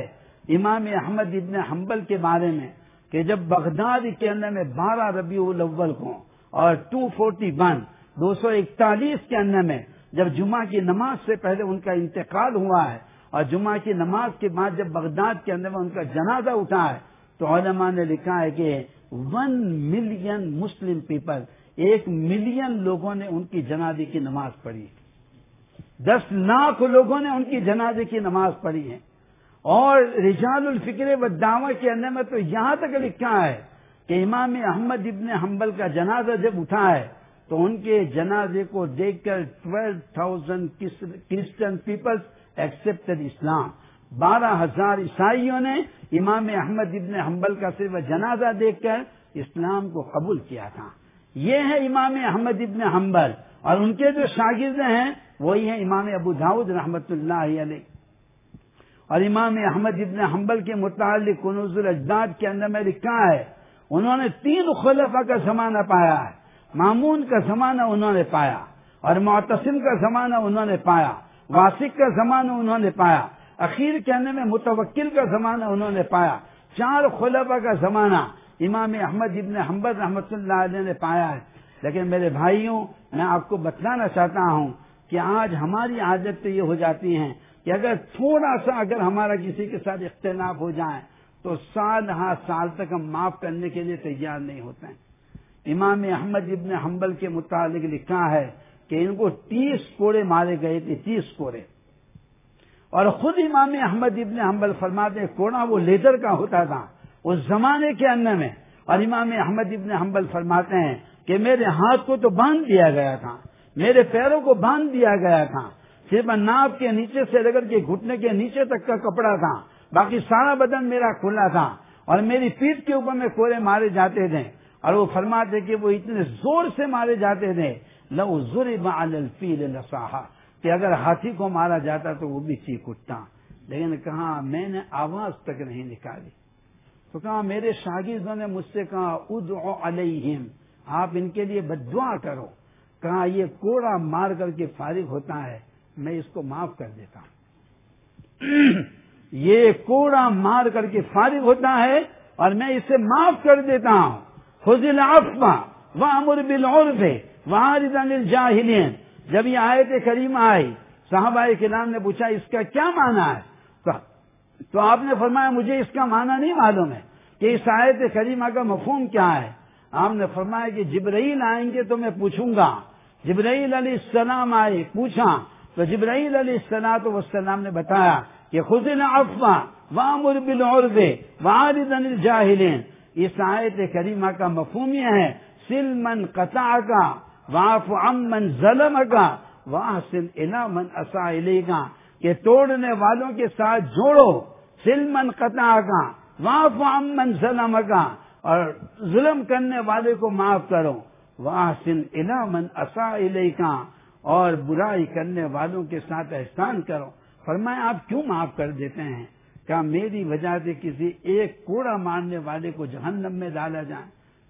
[SPEAKER 4] امام احمد ابن حنبل کے بارے میں کہ جب بغداد کے اندر میں بارہ ربیع الاول کو اور ٹو فورٹی ون دو سو اکتالیس کے اندر میں جب جمعہ کی نماز سے پہلے ان کا انتقال ہوا ہے اور جمعہ کی نماز کے بعد جب بغداد کے اندر میں ان کا جنازہ اٹھا ہے، تو علماء نے لکھا ہے کہ ون ملین مسلم پیپل ایک ملین لوگوں نے ان کی جنازے کی نماز پڑھی دس لاکھ لوگوں نے ان کی جنازے کی نماز پڑھی ہے۔ اور رجال الفکر و دعوی کے اندر میں تو یہاں تک لکھا ہے کہ امام احمد ابن حنبل کا جنازہ جب اٹھا ہے، تو ان کے جنازے کو دیکھ کر twelve thousand Christian peoples accepted Islam بارہ ہزار عیسائیوں نے امام احمد ابن حنبل کا صرف جنازہ دیکھ کر اسلام کو قبول کیا تھا۔ یہ ہے امام احمد ابن حنبل۔ اور ان کے جو شاگرد ہیں، وہی ہیں امام ابو داود رحمت اللہ علیہ۔ اور امام احمد ابن حنبل کے متعلق کنوز الاجداد کے اندر میں لکھا ہے، انہوں نے تین خلفہ کا زمانہ پایا ہے۔ معمون کا زمانہ انہوں نے پایا۔ اور معتصم کا زمانہ انہوں نے پایا۔ واسق کا زمانہ انہوں نے پایا۔ اخیر کہنے میں متوکل کا زمانہ انہوں نے پایا۔ چار خلفا کا زمانہ امام احمد ابن حمبر رحمۃ اللہ علیہ نے پایا ہے۔ لیکن میرے بھائیوں، میں آپ کو بتلانا چاہتا ہوں کہ آج ہماری عادت تو یہ ہو جاتی ہیں کہ اگر تھوڑا سا اگر ہمارا کسی کے ساتھ اختلاف ہو جائے، تو سال ہاں سال تک ہم معاف کرنے کے لیے تیار نہیں ہوتے ہیں۔ امام احمد ابن حنبل کے متعلق لکھا ہے کہ ان کو تیس کوڑے مارے گئے تھے، تیس کوڑے۔ اور خود امام احمد ابن حنبل فرماتے کوڑا وہ لیدر کا ہوتا تھا اس زمانے کے اندر میں۔ اور امام احمد ابن حنبل فرماتے ہیں کہ میرے ہاتھ کو تو باندھ دیا گیا تھا، میرے پیروں کو باندھ دیا گیا تھا۔ صرف ناپ کے نیچے سے لگڑ کے گھٹنے کے نیچے تک کا کپڑا تھا، باقی سارا بدن میرا کھلا تھا۔ اور میری پیٹ کے اوپر میں کوڑے مارے جاتے تھے۔ اور وہ فرماتے کہ وہ اتنے زور سے مارے جاتے تھے لو ضرب علی الفیل لصاحا کہ اگر ہاتھی کو مارا جاتا تو وہ بھی چیخ اٹھتا۔ لیکن کہا میں نے آواز تک نہیں نکالی۔ تو کہا میرے شاگردوں نے مجھ سے کہا، ادعو علیہم، آپ ان کے لیے بدعا کرو۔ کہا یہ کوڑا مار کر کے فارغ ہوتا ہے، میں اس کو معاف کر دیتا ہوں۔ یہ کوڑا مار کر کے فارغ ہوتا ہے اور میں اسے معاف کر دیتا ہوں۔ فضل افوا وہ امر بل جب یہ آئے تھے کریم آئی، صحابہ کلام نے پوچھا، اس کا کیا مانا ہے؟ تو آپ نے فرمایا، مجھے اس کا معنی نہیں معلوم ہے کہ اس آیت کریمہ کا مفہوم کیا ہے۔ آپ نے فرمایا کہ جبرائیل آئیں گے تو میں پوچھوں گا۔ جبرائیل علیہ السلام آئے، پوچھا۔ تو جبرائیل علیہ السلام والسلام نے بتایا کہ خزن افوا وامر بالعرض وعارض عن الجاہلین۔ اس آیت کریمہ کا مفہوم یہ ہے، سلمن قطع کا واف امن ظلم کا واحسن الا من اسا کا کہ توڑنے والوں کے ساتھ جوڑو سلمن قطع کا واف امن ظلم کا اور ظلم کرنے والے کو معاف کرو۔ واحسن الا من اسا کا اور برائی کرنے والوں کے ساتھ احسان کرو۔ فرمایا، آپ کیوں معاف کر دیتے ہیں؟ کیا میری وجہ سے کسی ایک کوڑا مارنے والے کو جہنم میں ڈالا جائے؟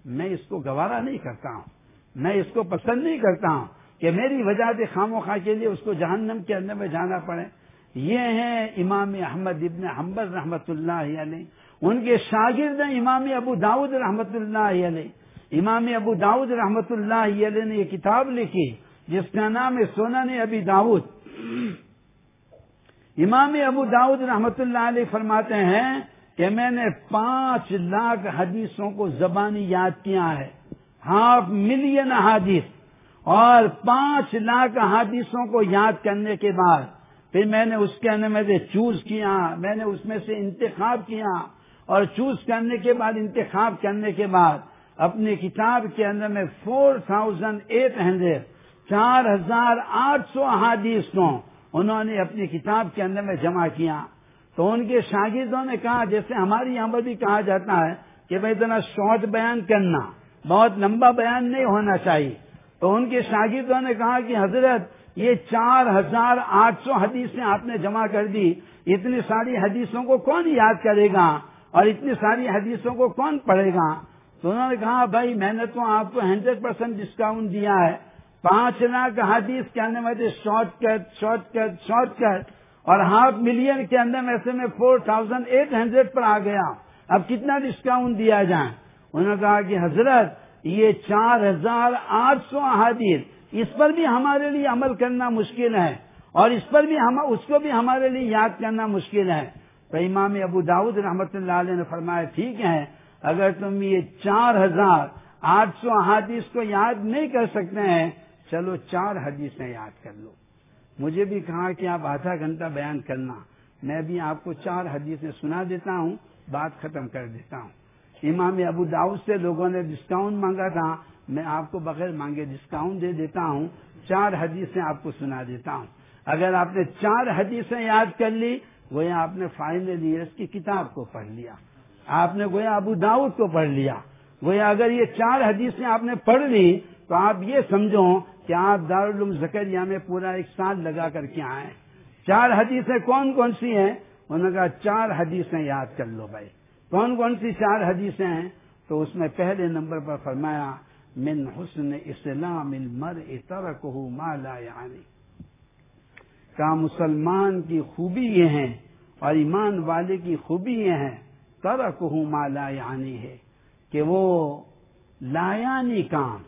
[SPEAKER 4] میں اس کو گوارا نہیں کرتا ہوں۔ میں اس کو پسند نہیں کرتا ہوں کہ میری وجہ سے خام و خواہ کے لیے اس کو جہنم کے اندر میں جانا پڑے۔ یہ ہیں امام احمد ابن حمبر رحمت اللہ علیہ۔ ان کے شاگرد ہیں امام ابو داود رحمت اللہ علیہ۔ امام ابو داود رحمت اللہ علیہ نے یہ کتاب لکھی جس کا نام ہے سونا نے ابھی داود امام ابو داود رحمت اللہ علیہ فرماتے ہیں کہ میں نے پانچ لاکھ حدیثوں کو زبانی یاد کیا ہے۔ ہاف ملین حادث اور پانچ لاکھ حادثوں کو یاد کرنے کے بعد پھر میں نے اس کے اندر میں سے چوز کیا، میں نے اس میں سے انتخاب کیا اور چوز کرنے کے بعد، انتخاب کرنے کے بعد اپنی کتاب کے اندر میں فور تھاؤزینڈ ایٹ ہنڈریڈ چار ہزار آٹھ سو احادیث کو انہوں نے اپنی کتاب کے اندر میں جمع کیا۔ تو ان کے شاگردوں نے کہا، جیسے ہماری یہاں پر بھی کہا جاتا ہے کہ بھائی اتنا شارٹ بیان کرنا۔ بہت لمبا بیان نہیں ہونا چاہیے۔ تو ان کے شاگردوں نے کہا کہ حضرت، یہ چار ہزار آٹھ سو حدیثیں آپ نے جمع کر دی۔ اتنی ساری حدیثوں کو کون یاد کرے گا؟ اور اتنی ساری حدیثوں کو کون پڑھے گا؟ تو انہوں نے کہا، بھائی، میں نے تو آپ کو ہنڈریڈ پرسینٹ ڈسکاؤنٹ دیا ہے۔ پانچ لاکھ حدیث کے اندر میں short cut short cut short cut اور ہاف ملین کے اندر میں سے میں فور تھاؤزینڈ ایٹ ہنڈریڈ پر آ گیا۔ اب کتنا ڈسکاؤنٹ دیا جائے؟ انہوں نے کہا کہ حضرت، یہ چار ہزار آٹھ سو احادیث، اس پر بھی ہمارے لیے عمل کرنا مشکل ہے، اور اس پر بھی ہم، اس کو بھی ہمارے لیے یاد کرنا مشکل ہے۔ تو امام ابو داود رحمت اللہ علیہ نے فرمایا، ٹھیک ہے، اگر تم یہ چار ہزار آٹھ سو احادیث کو یاد نہیں کر سکتے ہیں، چلو چار حدیثیں یاد کر لو۔ مجھے بھی کہا کہ آپ آدھا گھنٹہ بیان کرنا، میں بھی آپ کو چار حدیثیں سنا دیتا ہوں، بات ختم کر دیتا ہوں۔ امام ابو داؤد سے لوگوں نے ڈسکاؤنٹ مانگا تھا۔ میں آپ کو بغیر مانگے ڈسکاؤنٹ دے دیتا ہوں۔ چار حدیثیں آپ کو سنا دیتا ہوں۔ اگر آپ نے چار حدیثیں یاد کر لی، گویا آپ نے فائنل ایئرس کی کتاب کو پڑھ لیا۔ آپ نے گویا ابو داؤد کو پڑھ لیا۔ گویا اگر یہ چار حدیثیں آپ نے پڑھ لی، تو آپ یہ سمجھو کہ آپ دارالعلوم زکریہ میں پورا ایک سال لگا کر کے آئے۔ چار حدیثیں کون کون سی ہیں؟ انہوں نے کہا چار حدیثیں یاد کر لو بھائی۔ کون کون سی چار حدیثیں ہیں؟ تو اس میں پہلے نمبر پر فرمایا، من حسن اسلام المر مالا یعنی۔ کا مسلمان کی خوبی یہ ہے اور ایمان والے کی خوبی یہ ہے ترک ہوں لا یعنی ہے کہ وہ لایانی کام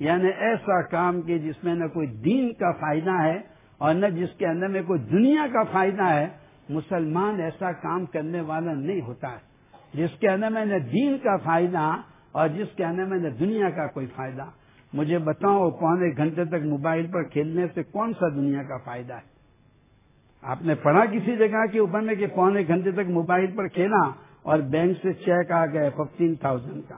[SPEAKER 4] یعنی ایسا کام کہ جس میں نہ کوئی دین کا فائدہ ہے اور نہ جس کے اندر میں کوئی دنیا کا فائدہ ہے۔ مسلمان ایسا کام کرنے والا نہیں ہوتا ہے۔ جس کے اندر میں نہ دین کا فائدہ اور جس کے اندر میں نہ دنیا کا کوئی فائدہ، مجھے بتاؤ پونے گھنٹے تک موبائل پر کھیلنے سے کون سا دنیا کا فائدہ ہے؟ آپ نے پڑھا کسی جگہ کے اوپر میں کہ پونے گھنٹے تک موبائل پر کھیلا اور بینک سے چیک آ گئے ففٹین تھاؤزینڈ کا؟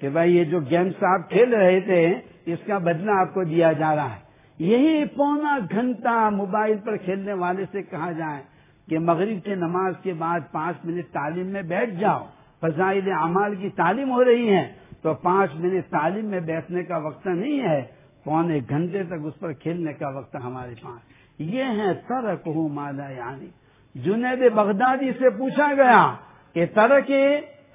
[SPEAKER 4] کہ بھائی یہ جو گیمس آپ کھیل رہے تھے، اس کا بدلہ آپ کو دیا جا رہا ہے۔ یہی پونا گھنٹہ موبائل پر کھیلنے والے سے کہا جائے کہ مغرب کی نماز کے بعد پانچ منٹ تعلیم میں بیٹھ جاؤ، فضائل اعمال کی تعلیم ہو رہی ہے تو پانچ منٹ تعلیم میں بیٹھنے کا وقت نہیں ہے، پونے گھنٹے تک اس پر کھیلنے کا وقت ہمارے پاس۔ یہ ہے ترک ہوں مالا یعنی۔ جنید بغدادی سے پوچھا گیا کہ ترک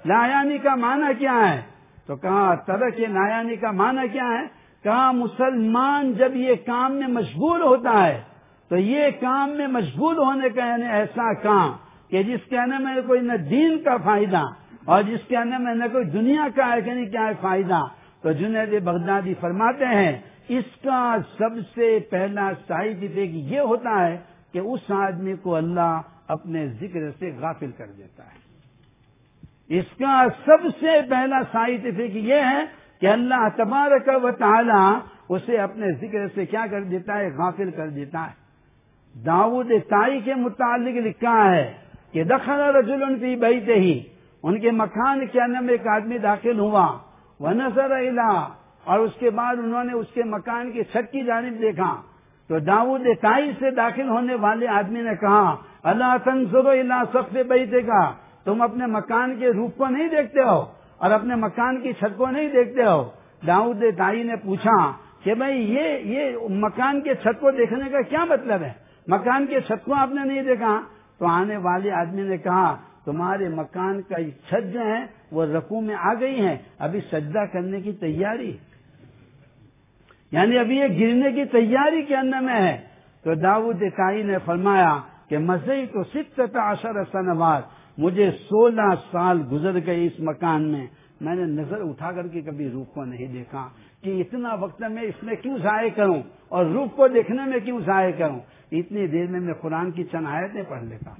[SPEAKER 4] لایانی کا معنی کیا ہے؟ تو کہا، ترک لایانی کا معنی کیا ہے؟ کہا، مسلمان جب یہ کام میں مشغول ہوتا ہے تو یہ کام میں مشغول ہونے کا یعنی ایسا کام کہ جس کے آنے میں کوئی نہ دین کا فائدہ اور جس کے آنے میں نہ کوئی دنیا کا ہے کہ نہیں، کیا ہے فائدہ؟ تو جنید بغدادی فرماتے ہیں، اس کا سب سے پہلا سائڈ افیکٹ یہ ہوتا ہے کہ اس آدمی کو اللہ اپنے ذکر سے غافل کر دیتا ہے۔ اس کا سب سے پہلا سائڈ افیکٹ یہ ہے کہ اللہ تبارک و تعالی اسے اپنے ذکر سے کیا کر دیتا ہے؟ غافل کر دیتا ہے۔ داود تائی کے متعلق لکھا ہے کہ دخل رجل فی بیتے ہی ان کے مکان کے اندر میں ایک آدمی داخل ہوا وہ نظر اور اس کے بعد انہوں نے اس کے مکان کی چھت کی جانب دیکھا۔ تو داود تائی سے داخل ہونے والے آدمی نے کہا، اللہ تنظر اللہ سب سے بیتے کا تم اپنے مکان کے روپ کو نہیں دیکھتے ہو اور اپنے مکان کی چھت کو نہیں دیکھتے ہو؟ داؤد تائی نے پوچھا کہ بھائی، یہ یہ مکان کے چھت کو دیکھنے کا کیا مطلب ہے؟ مکان کے چھت کو آپ نے نہیں دیکھا؟ تو آنے والے آدمی نے کہا، تمہارے مکان کا چھت جو ہے، وہ رقو میں آ گئی ہے۔ ابھی سجدہ کرنے کی تیاری۔ یعنی ابھی یہ گرنے کی تیاری کے اندر میں ہے۔ تو داود تائی نے فرمایا کہ مزید تو ست اشر سنوار مجھے سولہ سال گزر گئے اس مکان میں۔ میں نے نظر اٹھا کر کے کبھی روپ کو نہیں دیکھا کہ اتنا وقت میں اس میں کیوں ضائع کروں اور روپ کو دیکھنے میں کیوں ضائع کروں؟ اتنی دیر میں میں قرآن کی چند آیتیں پڑھ لیتا۔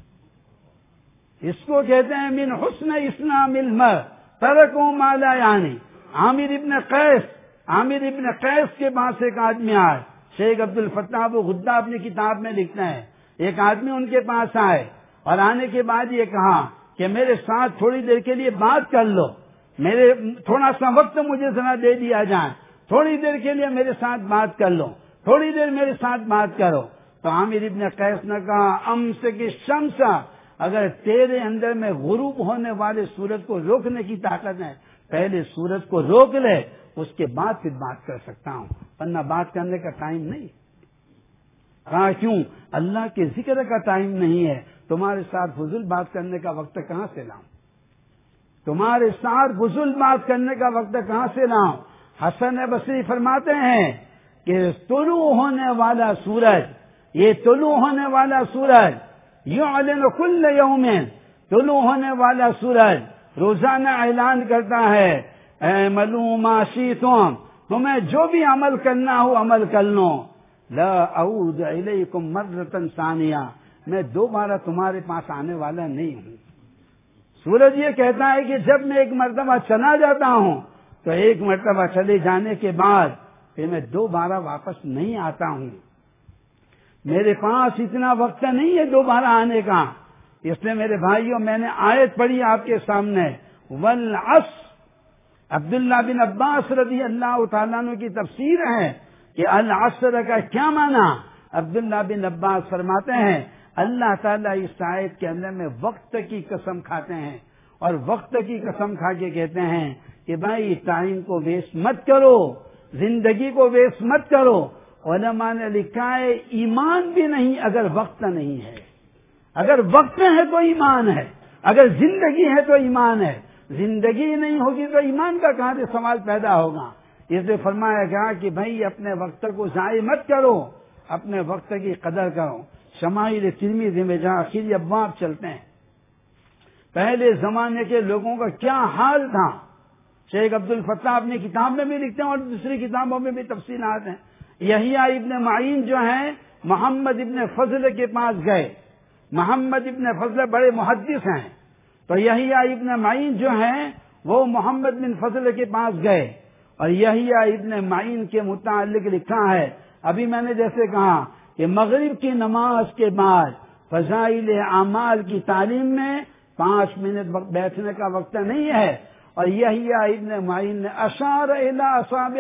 [SPEAKER 4] اس کو کہتے ہیں، من حسن اسلام المر ترکوں مالا یعنی۔ عامر ابن قیس، عامر ابن قیس کے پاس ایک آدمی آئے۔ شیخ عبد الفتح وہ غدہ اپنی کتاب میں لکھتے ہیں۔ ایک آدمی ان کے پاس آئے اور آنے کے بعد یہ کہا کہ میرے ساتھ تھوڑی دیر کے لیے بات کر لو۔ میرے تھوڑا سا وقت مجھے ذرا دے دیا جائے۔ تھوڑی دیر کے لیے میرے ساتھ بات کر لو۔ تھوڑی دیر میرے ساتھ بات کرو۔ تو عامر ابن قیس نے کہا ام سے کہ شمسا اگر تیرے اندر میں غروب ہونے والے سورج کو روکنے کی طاقت ہے، پہلے سورج کو روک لے، اس کے بعد پھر بات کر سکتا ہوں۔ ورنہ بات کرنے کا ٹائم نہیں۔ کہا، کیوں؟ اللہ کے ذکر کا ٹائم نہیں ہے۔ تمہارے ساتھ فضول بات کرنے کا وقت کہاں سے لاؤں؟ تمہارے ساتھ فضول بات کرنے کا وقت کہاں سے لاؤں؟ حسن بصری فرماتے ہیں کہ طلوع ہونے والا سورج یہ طلوع ہونے والا سورج یوں کل یوم، طلوع ہونے والا سورج روزانہ اعلان کرتا ہے، اے ملوما شیتوں تمہیں جو بھی عمل کرنا ہو عمل کر لو۔ لا اعود الیکم مرتن ثانیہ، میں دوبارہ تمہارے پاس آنے والا نہیں ہوں۔ سورج یہ کہتا ہے کہ جب میں ایک مرتبہ چلا جاتا ہوں، تو ایک مرتبہ چلے جانے کے بعد پھر میں دوبارہ واپس نہیں آتا ہوں۔ میرے پاس اتنا وقت نہیں ہے دوبارہ آنے کا۔ اس لیے میرے بھائیوں، میں نے آیت پڑھی آپ کے سامنے۔ ول عبداللہ بن عباس رضی اللہ تعالیٰ کی تفسیر ہے کہ العصر کا کیا معنی؟ عبداللہ بن عباس فرماتے ہیں، اللہ تعالیٰ اس آیت کے اندر میں وقت کی قسم کھاتے ہیں۔ اور وقت کی قسم کھا کے کہتے ہیں کہ بھائی، ٹائم کو ویسٹ مت کرو، زندگی کو ویسٹ مت کرو۔ علماء نے لکھا ہے، ایمان بھی نہیں اگر وقت نہیں ہے۔ اگر وقت ہے تو ایمان ہے، اگر زندگی ہے تو ایمان ہے۔ زندگی نہیں ہوگی تو ایمان کا کہاں سے سوال پیدا ہوگا؟ اسے فرمایا گیا کہ بھائی، اپنے وقت کو ضائع مت کرو، اپنے وقت کی قدر کرو۔ شمائل ترمیزی میں جہاں آخری ابواب چلتے ہیں۔ پہلے زمانے کے لوگوں کا کیا حال تھا؟ شیخ عبد الفتح اپنی کتاب میں بھی لکھتے ہیں اور دوسری کتابوں میں بھی تفصیلات ہیں۔ یہی ابن معین جو ہیں، محمد ابن فضل کے پاس گئے۔ محمد ابن فضل بڑے محدث ہیں۔ تو یہی ابن معین جو ہیں، وہ محمد بن فضل کے پاس گئے۔ اور یہی ابن معین کے متعلق لکھا ہے۔ ابھی میں نے جیسے کہا کہ مغرب کی نماز کے بعد فضائل اعمال کی تعلیم میں پانچ منٹ بیٹھنے کا وقت نہیں ہے۔ اور یہی ابن معین نے اشار اصاب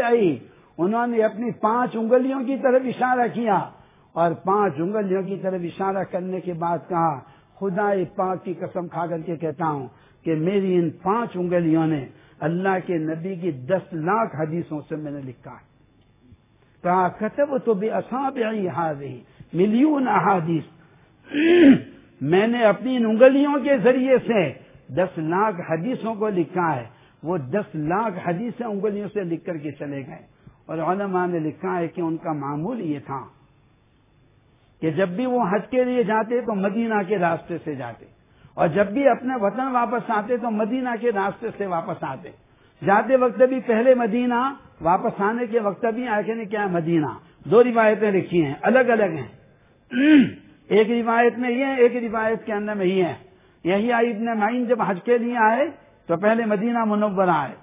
[SPEAKER 4] انہوں نے اپنی پانچ انگلیوں کی طرف اشارہ کیا اور پانچ انگلیوں کی طرف اشارہ کرنے کے بعد کہا خدا پاک کی قسم کھا کر کے کہتا ہوں کہ میری ان پانچ انگلیوں نے اللہ کے نبی کی دس لاکھ حدیثوں سے میں نے لکھا ہے۔ کہا کتب تو بے اصاب رہی ملین احادیث۔ میں نے اپنی ان انگلیوں کے ذریعے سے دس لاکھ حدیثوں کو لکھا ہے۔ وہ دس لاکھ حدیثیں انگلیوں سے لکھ کر کے چلے گئے۔ اور علماء نے لکھا ہے کہ ان کا معمول یہ تھا کہ جب بھی وہ حج کے لیے جاتے تو مدینہ کے راستے سے جاتے اور جب بھی اپنے وطن واپس آتے تو مدینہ کے راستے سے واپس آتے جاتے وقت بھی پہلے مدینہ، واپس آنے کے وقت بھی آگے نے کیا مدینہ؟ دو روایتیں لکھی ہیں، الگ الگ ہیں۔ ایک روایت میں یہ ہے، ایک روایت کے اندر میں یہ ہے۔ یہی آئی ابن معین جب حج کے لیے آئے تو پہلے مدینہ منورہ آئے۔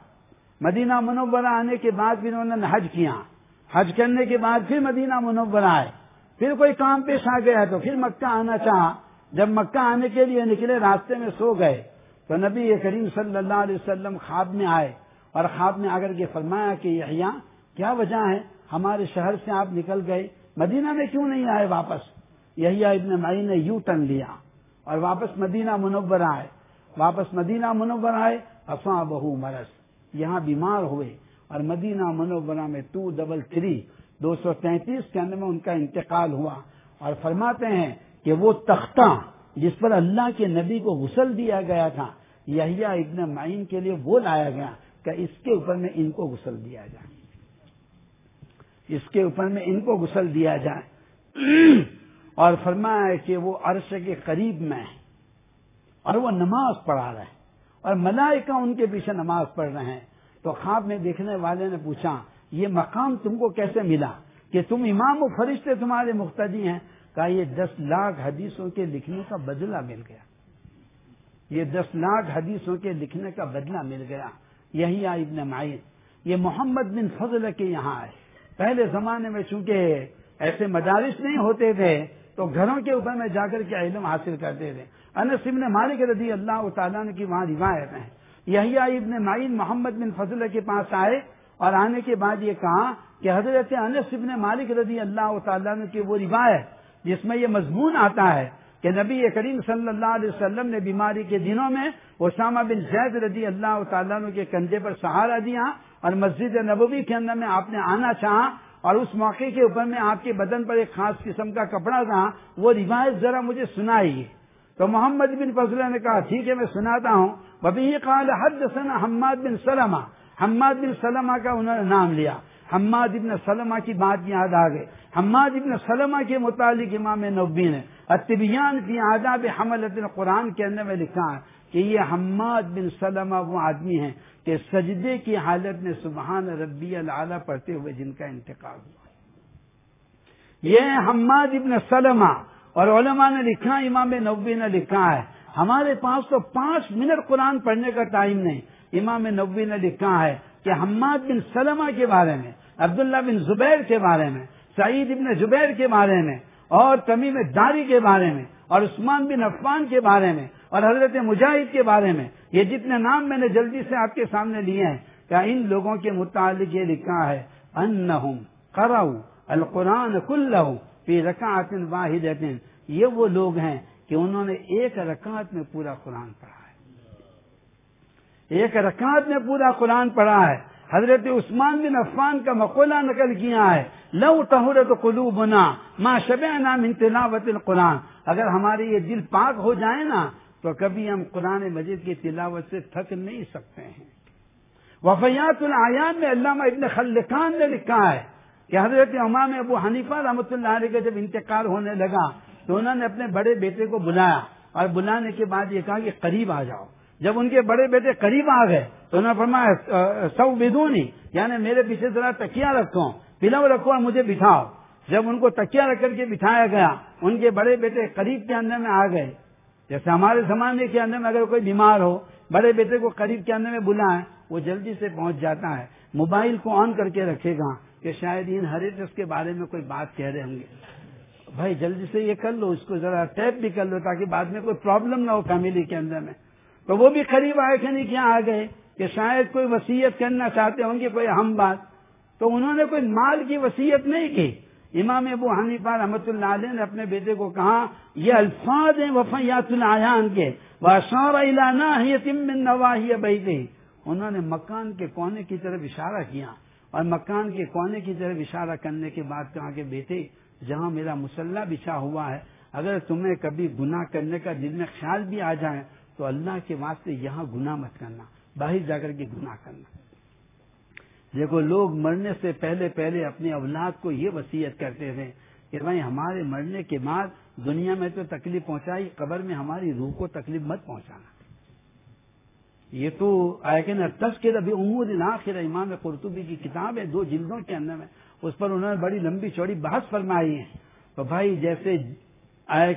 [SPEAKER 4] مدینہ منورہ آنے کے بعد پھر انہوں نے حج کیا۔ حج کرنے کے بعد پھر مدینہ منورہ آئے۔ پھر کوئی کام پیش آ گیا تو پھر مکہ آنا چاہا۔ جب مکہ آنے کے لیے نکلے راستے میں سو گئے۔ تو نبی کریم صلی اللہ علیہ وسلم خواب میں آئے۔ اور خواب میں آ کر کے فرمایا کہ یہ کیا وجہ ہے؟ ہمارے شہر سے آپ نکل گئے۔ مدینہ میں کیوں نہیں آئے واپس؟ یہی ابن مائی نے یو ٹن لیا۔ اور واپس مدینہ منور آئے۔ واپس مدینہ منور آئے۔ افواہ بہو مرس یہاں بیمار ہوئے اور مدینہ منورہ میں ٹو ڈبل تھری دو سو تینتیس کے اندر میں ان کا انتقال ہوا اور فرماتے ہیں کہ وہ تختہ جس پر اللہ کے نبی کو غسل دیا گیا تھا یہیا ابن معین کے لیے وہ لایا گیا کہ اس کے اوپر میں ان کو غسل دیا جائے۔ اس کے اوپر میں ان کو غسل دیا جائے۔ اور فرمایا کہ وہ عرش کے قریب میں ہے اور وہ نماز پڑھا رہے ہیں اور ملائکہ ان کے پیچھے نماز پڑھ رہے ہیں۔ تو خواب میں دیکھنے والے نے پوچھا، یہ مقام تم کو کیسے ملا؟ کہ تم امام و فرشتے تمہارے مختدی ہیں؟ کہا، یہ دس لاکھ حدیثوں کے لکھنے کا بدلہ مل گیا۔ یہ دس لاکھ حدیثوں کے لکھنے کا بدلہ مل گیا۔ یہی آئی ابن معین۔ یہ محمد بن فضل کے یہاں ہے پہلے زمانے میں چونکہ ایسے مدارس نہیں ہوتے تھے، تو گھروں کے اوپر میں جا کر کے علم حاصل کرتے تھے۔ انس ابن مالک رضی اللہ تعالیٰ کی وہاں روایت ہیں یہی ابن معین محمد بن فضل کے پاس آئے اور آنے کے بعد یہ کہا کہ حضرت انس ابن مالک رضی اللہ تعالیٰ کی وہ روایت جس میں یہ مضمون آتا ہے کہ نبی کریم صلی اللہ علیہ وسلم نے بیماری کے دنوں میں اسامہ بن زید رضی اللہ تعالیٰ کے کندھے پر سہارا دیا اور مسجد نبوی کے اندر میں آپ نے آنا چاہا اور اس موقع کے اوپر میں آپ کے بدن پر ایک خاص قسم کا کپڑا تھا، وہ روایت ذرا مجھے سنائی تو محمد بن فضلہ نے کہا، ٹھیک ہے، میں سناتا ہوں۔ ببی قال حد سنا حماد بن سلمہ۔ حماد بن سلمہ کا انہوں نے نام لیا۔ حماد ابن سلمہ کی بات یاد آ گئی۔ حماد ابن سلمہ کے متعلق امام نبی نے اتبیان کی آداب حمل قرآن کے اندر میں لکھا ہے کہ یہ حماد بن سلمہ وہ آدمی ہیں کہ سجدے کی حالت میں سبحان ربی العلیٰ پڑھتے ہوئے جن کا انتقال ہوا۔ یہ حماد ابن سلمہ۔ اور علماء نے لکھا، امام نبی نے لکھا ہے۔ ہمارے پاس تو پانچ منٹ قرآن پڑھنے کا ٹائم نہیں۔ امام نبی نے لکھا ہے کہ حماد بن سلمہ کے بارے میں، عبداللہ بن زبیر کے بارے میں، سعید ابن زبیر کے بارے میں اور تمیم داری کے بارے میں اور عثمان بن عفان کے بارے میں اور حضرت مجاہد کے بارے میں، یہ جتنے نام میں نے جلدی سے آپ کے سامنے لیے ہیں کیا ان لوگوں کے متعلق یہ لکھا ہے ان کراؤ القرآن کل فی رکعت واحد یہ وہ لوگ ہیں کہ انہوں نے ایک رکعت میں پورا قرآن پڑھا ہے۔ ایک رکعت میں پورا قرآن پڑھا ہے۔ حضرت عثمان بن عفان کا مقولہ نقل کیا ہے۔ لو تہرت قلو بنا ماں شب نام تلاوت القرآن۔ اگر ہمارے یہ دل پاک ہو جائے نا، تو کبھی ہم قرآن مجید کی تلاوت سے تھک نہیں سکتے ہیں۔ وفیات العیان میں علامہ ابن خلقان نے لکھا ہے۔ کہ حضرت امام ابو حنیفہ رحمۃ اللہ علیہ کا جب انتقال ہونے لگا تو انہوں نے اپنے بڑے بیٹے کو بلایا اور بلانے کے بعد یہ کہا کہ قریب آ جاؤ۔ جب ان کے بڑے بیٹے قریب آ گئے تو انہوں نے فرمایا سو بدونی یعنی میرے پیچھے ذرا تکیا رکھو پلو رکھو اور مجھے بٹھاؤ۔ جب ان کو تکیا رکھ کر کے بٹھایا گیا، ان کے بڑے بیٹے قریب کے اندر میں آ گئے۔ جیسے ہمارے زمانے کے اندر میں اگر کوئی بیمار ہو، بڑے بیٹے کو قریب کے اندر میں بلائیں، وہ جلدی سے پہنچ جاتا ہے۔ موبائل کو آن کر کے رکھے گا۔ کہ شاید ان ہریٹس کے بارے میں کوئی بات کہہ رہے ہوں گے۔ بھائی، جلدی سے یہ کر لو، اس کو ذرا ٹیپ بھی کر لو تاکہ بعد میں کوئی پرابلم نہ ہو فیملی کے اندر میں۔ تو وہ بھی قریب آئے کہ نہیں کیا آ گئے کہ شاید کوئی وسیعت کرنا چاہتے ہوں گے، کوئی اہم بات۔ تو انہوں نے کوئی مال کی وسیعت نہیں کی۔ امام ابو حنیفہ رحمۃ اللہ علیہ نے اپنے بیٹے کو کہا، یہ الفاظ ہیں وفیات العیان کے۔ نواحی بیٹے انہوں نے مکان کے کونے کی طرف اشارہ کیا۔ اور مکان کے کونے کی طرف اشارہ کرنے کے بعد کہا کہ بیٹے، جہاں میرا مسلح بچھا ہوا ہے، اگر تمہیں کبھی گناہ کرنے کا دل میں خیال بھی آ جائے، تو اللہ کے واسطے یہاں گناہ مت کرنا، باہر جا کر کے گناہ کرنا۔ دیکھو، لوگ مرنے سے پہلے پہلے اپنی اولاد کو یہ وسیعت کرتے تھے کہ بھائی، ہمارے مرنے کے بعد دنیا میں تو تکلیف پہنچائی، قبر میں ہماری روح کو تکلیف مت پہنچانا۔ یہ تو آئے کہ تذکر ابھی امور ناخر امام قرطبی کی کتاب ہے، دو جلدوں کے اندر میں، اس پر انہوں نے بڑی لمبی چوڑی بحث فرمائی ہے۔ تو بھائی جیسے آئے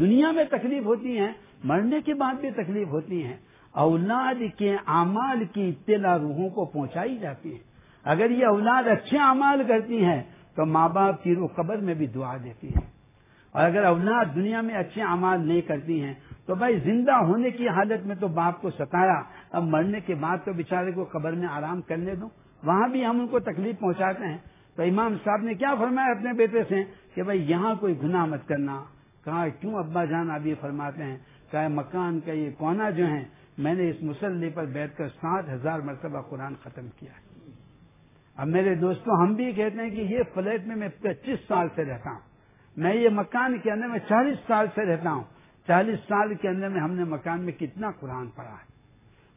[SPEAKER 4] دنیا میں تکلیف ہوتی ہے مرنے کے بعد بھی تکلیف ہوتی ہے اولاد کے اعمال کی اطلاع روحوں کو پہنچائی جاتی ہے اگر یہ اولاد اچھے اعمال کرتی ہیں، تو ماں باپ کی روح قبر میں بھی دعا دیتی ہے اور اگر اولاد دنیا میں اچھے اعمال نہیں کرتی ہیں، تو بھائی زندہ ہونے کی حالت میں تو باپ کو ستایا۔ اب مرنے کے بعد تو بیچارے کو قبر میں آرام کرنے دو وہاں بھی ہم ان کو تکلیف پہنچاتے ہیں۔ تو امام صاحب نے کیا فرمایا اپنے بیٹے سے کہ بھائی یہاں کوئی گناہ مت کرنا۔ کہا، کیوں ابا جان اب یہ فرماتے ہیں؟ کہ مکان کا یہ کونا جو ہے، میں نے اس مسلح پر بیٹھ کر سات ہزار مرتبہ قرآن ختم کیا اب میرے دوستوں ہم بھی کہتے ہیں کہ یہ فلیٹ میں میں پچیس سال سے رہتا ہوں۔ میں یہ مکان کے اندر میں چالیس سال سے رہتا ہوں۔ چالیس سال کے اندر میں ہم نے مکان میں کتنا قرآن پڑھا ہے۔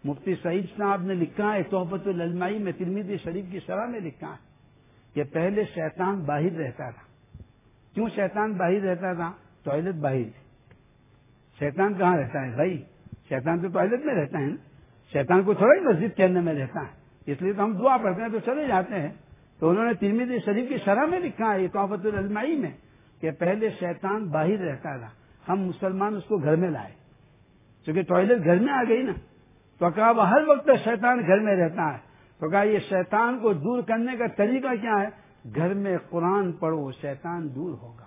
[SPEAKER 4] مفتی سعید صاحب نے لکھا ہے توحفت العلمائی میں ترمیدی شریف کی شرح میں لکھا ہے کہ پہلے شیطان باہر رہتا تھا۔ کیوں شیطان باہر رہتا تھا؟ ٹوائلٹ باہر شیطان کہاں رہتا ہے؟ بھائی، شیطان تو ٹوائلٹ میں رہتا ہے شیطان کو تھوڑا ہی مسجد کے اندر میں رہتا ہے۔ اس لیے تو ہم دعا پڑھتے ہیں تو چلے جاتے ہیں۔ تو انہوں نے ترمیدی شریف کی شرح میں لکھا ہے، یہ توحفت العلمائی میں کہ پہلے شیطان باہر رہتا تھا۔ ہم مسلمان اس کو گھر میں لائے۔ کیونکہ ٹوائلٹ گھر میں آ گئی نا۔ تو کہا وہ ہر وقت شیطان گھر میں رہتا ہے۔ تو کہا یہ شیطان کو دور کرنے کا طریقہ کیا ہے؟ گھر میں قرآن پڑھو، شیطان دور ہوگا۔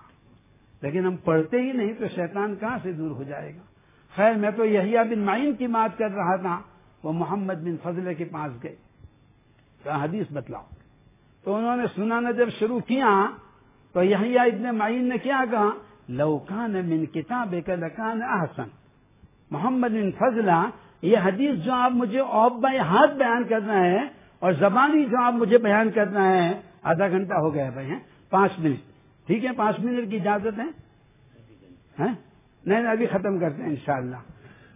[SPEAKER 4] لیکن ہم پڑھتے ہی نہیں تو شیطان کہاں سے دور ہو جائے گا؟ خیر، میں تو یہی بن معین کی بات کر رہا تھا۔ وہ محمد بن فضل کے پاس گئے۔ کہا حدیث بتلاؤ۔ تو انہوں نے سنانا جب شروع کیا تو یہی ابن معین نے کیا کہا؟ لوکان من کتاب کا لکان احسن۔ محمد بن فضلہ یہ حدیث جو آپ مجھے آف بائی ہاتھ بیان کرنا ہے اور زبانی جو آپ مجھے بیان کرنا ہے، آدھا گھنٹہ ہو گیا بھائی ہیں پانچ منٹ۔ ٹھیک ہے؟ پانچ منٹ کی اجازت ہے؟ ہاں؟ نہیں ابھی ختم کرتے ہیں انشاءاللہ۔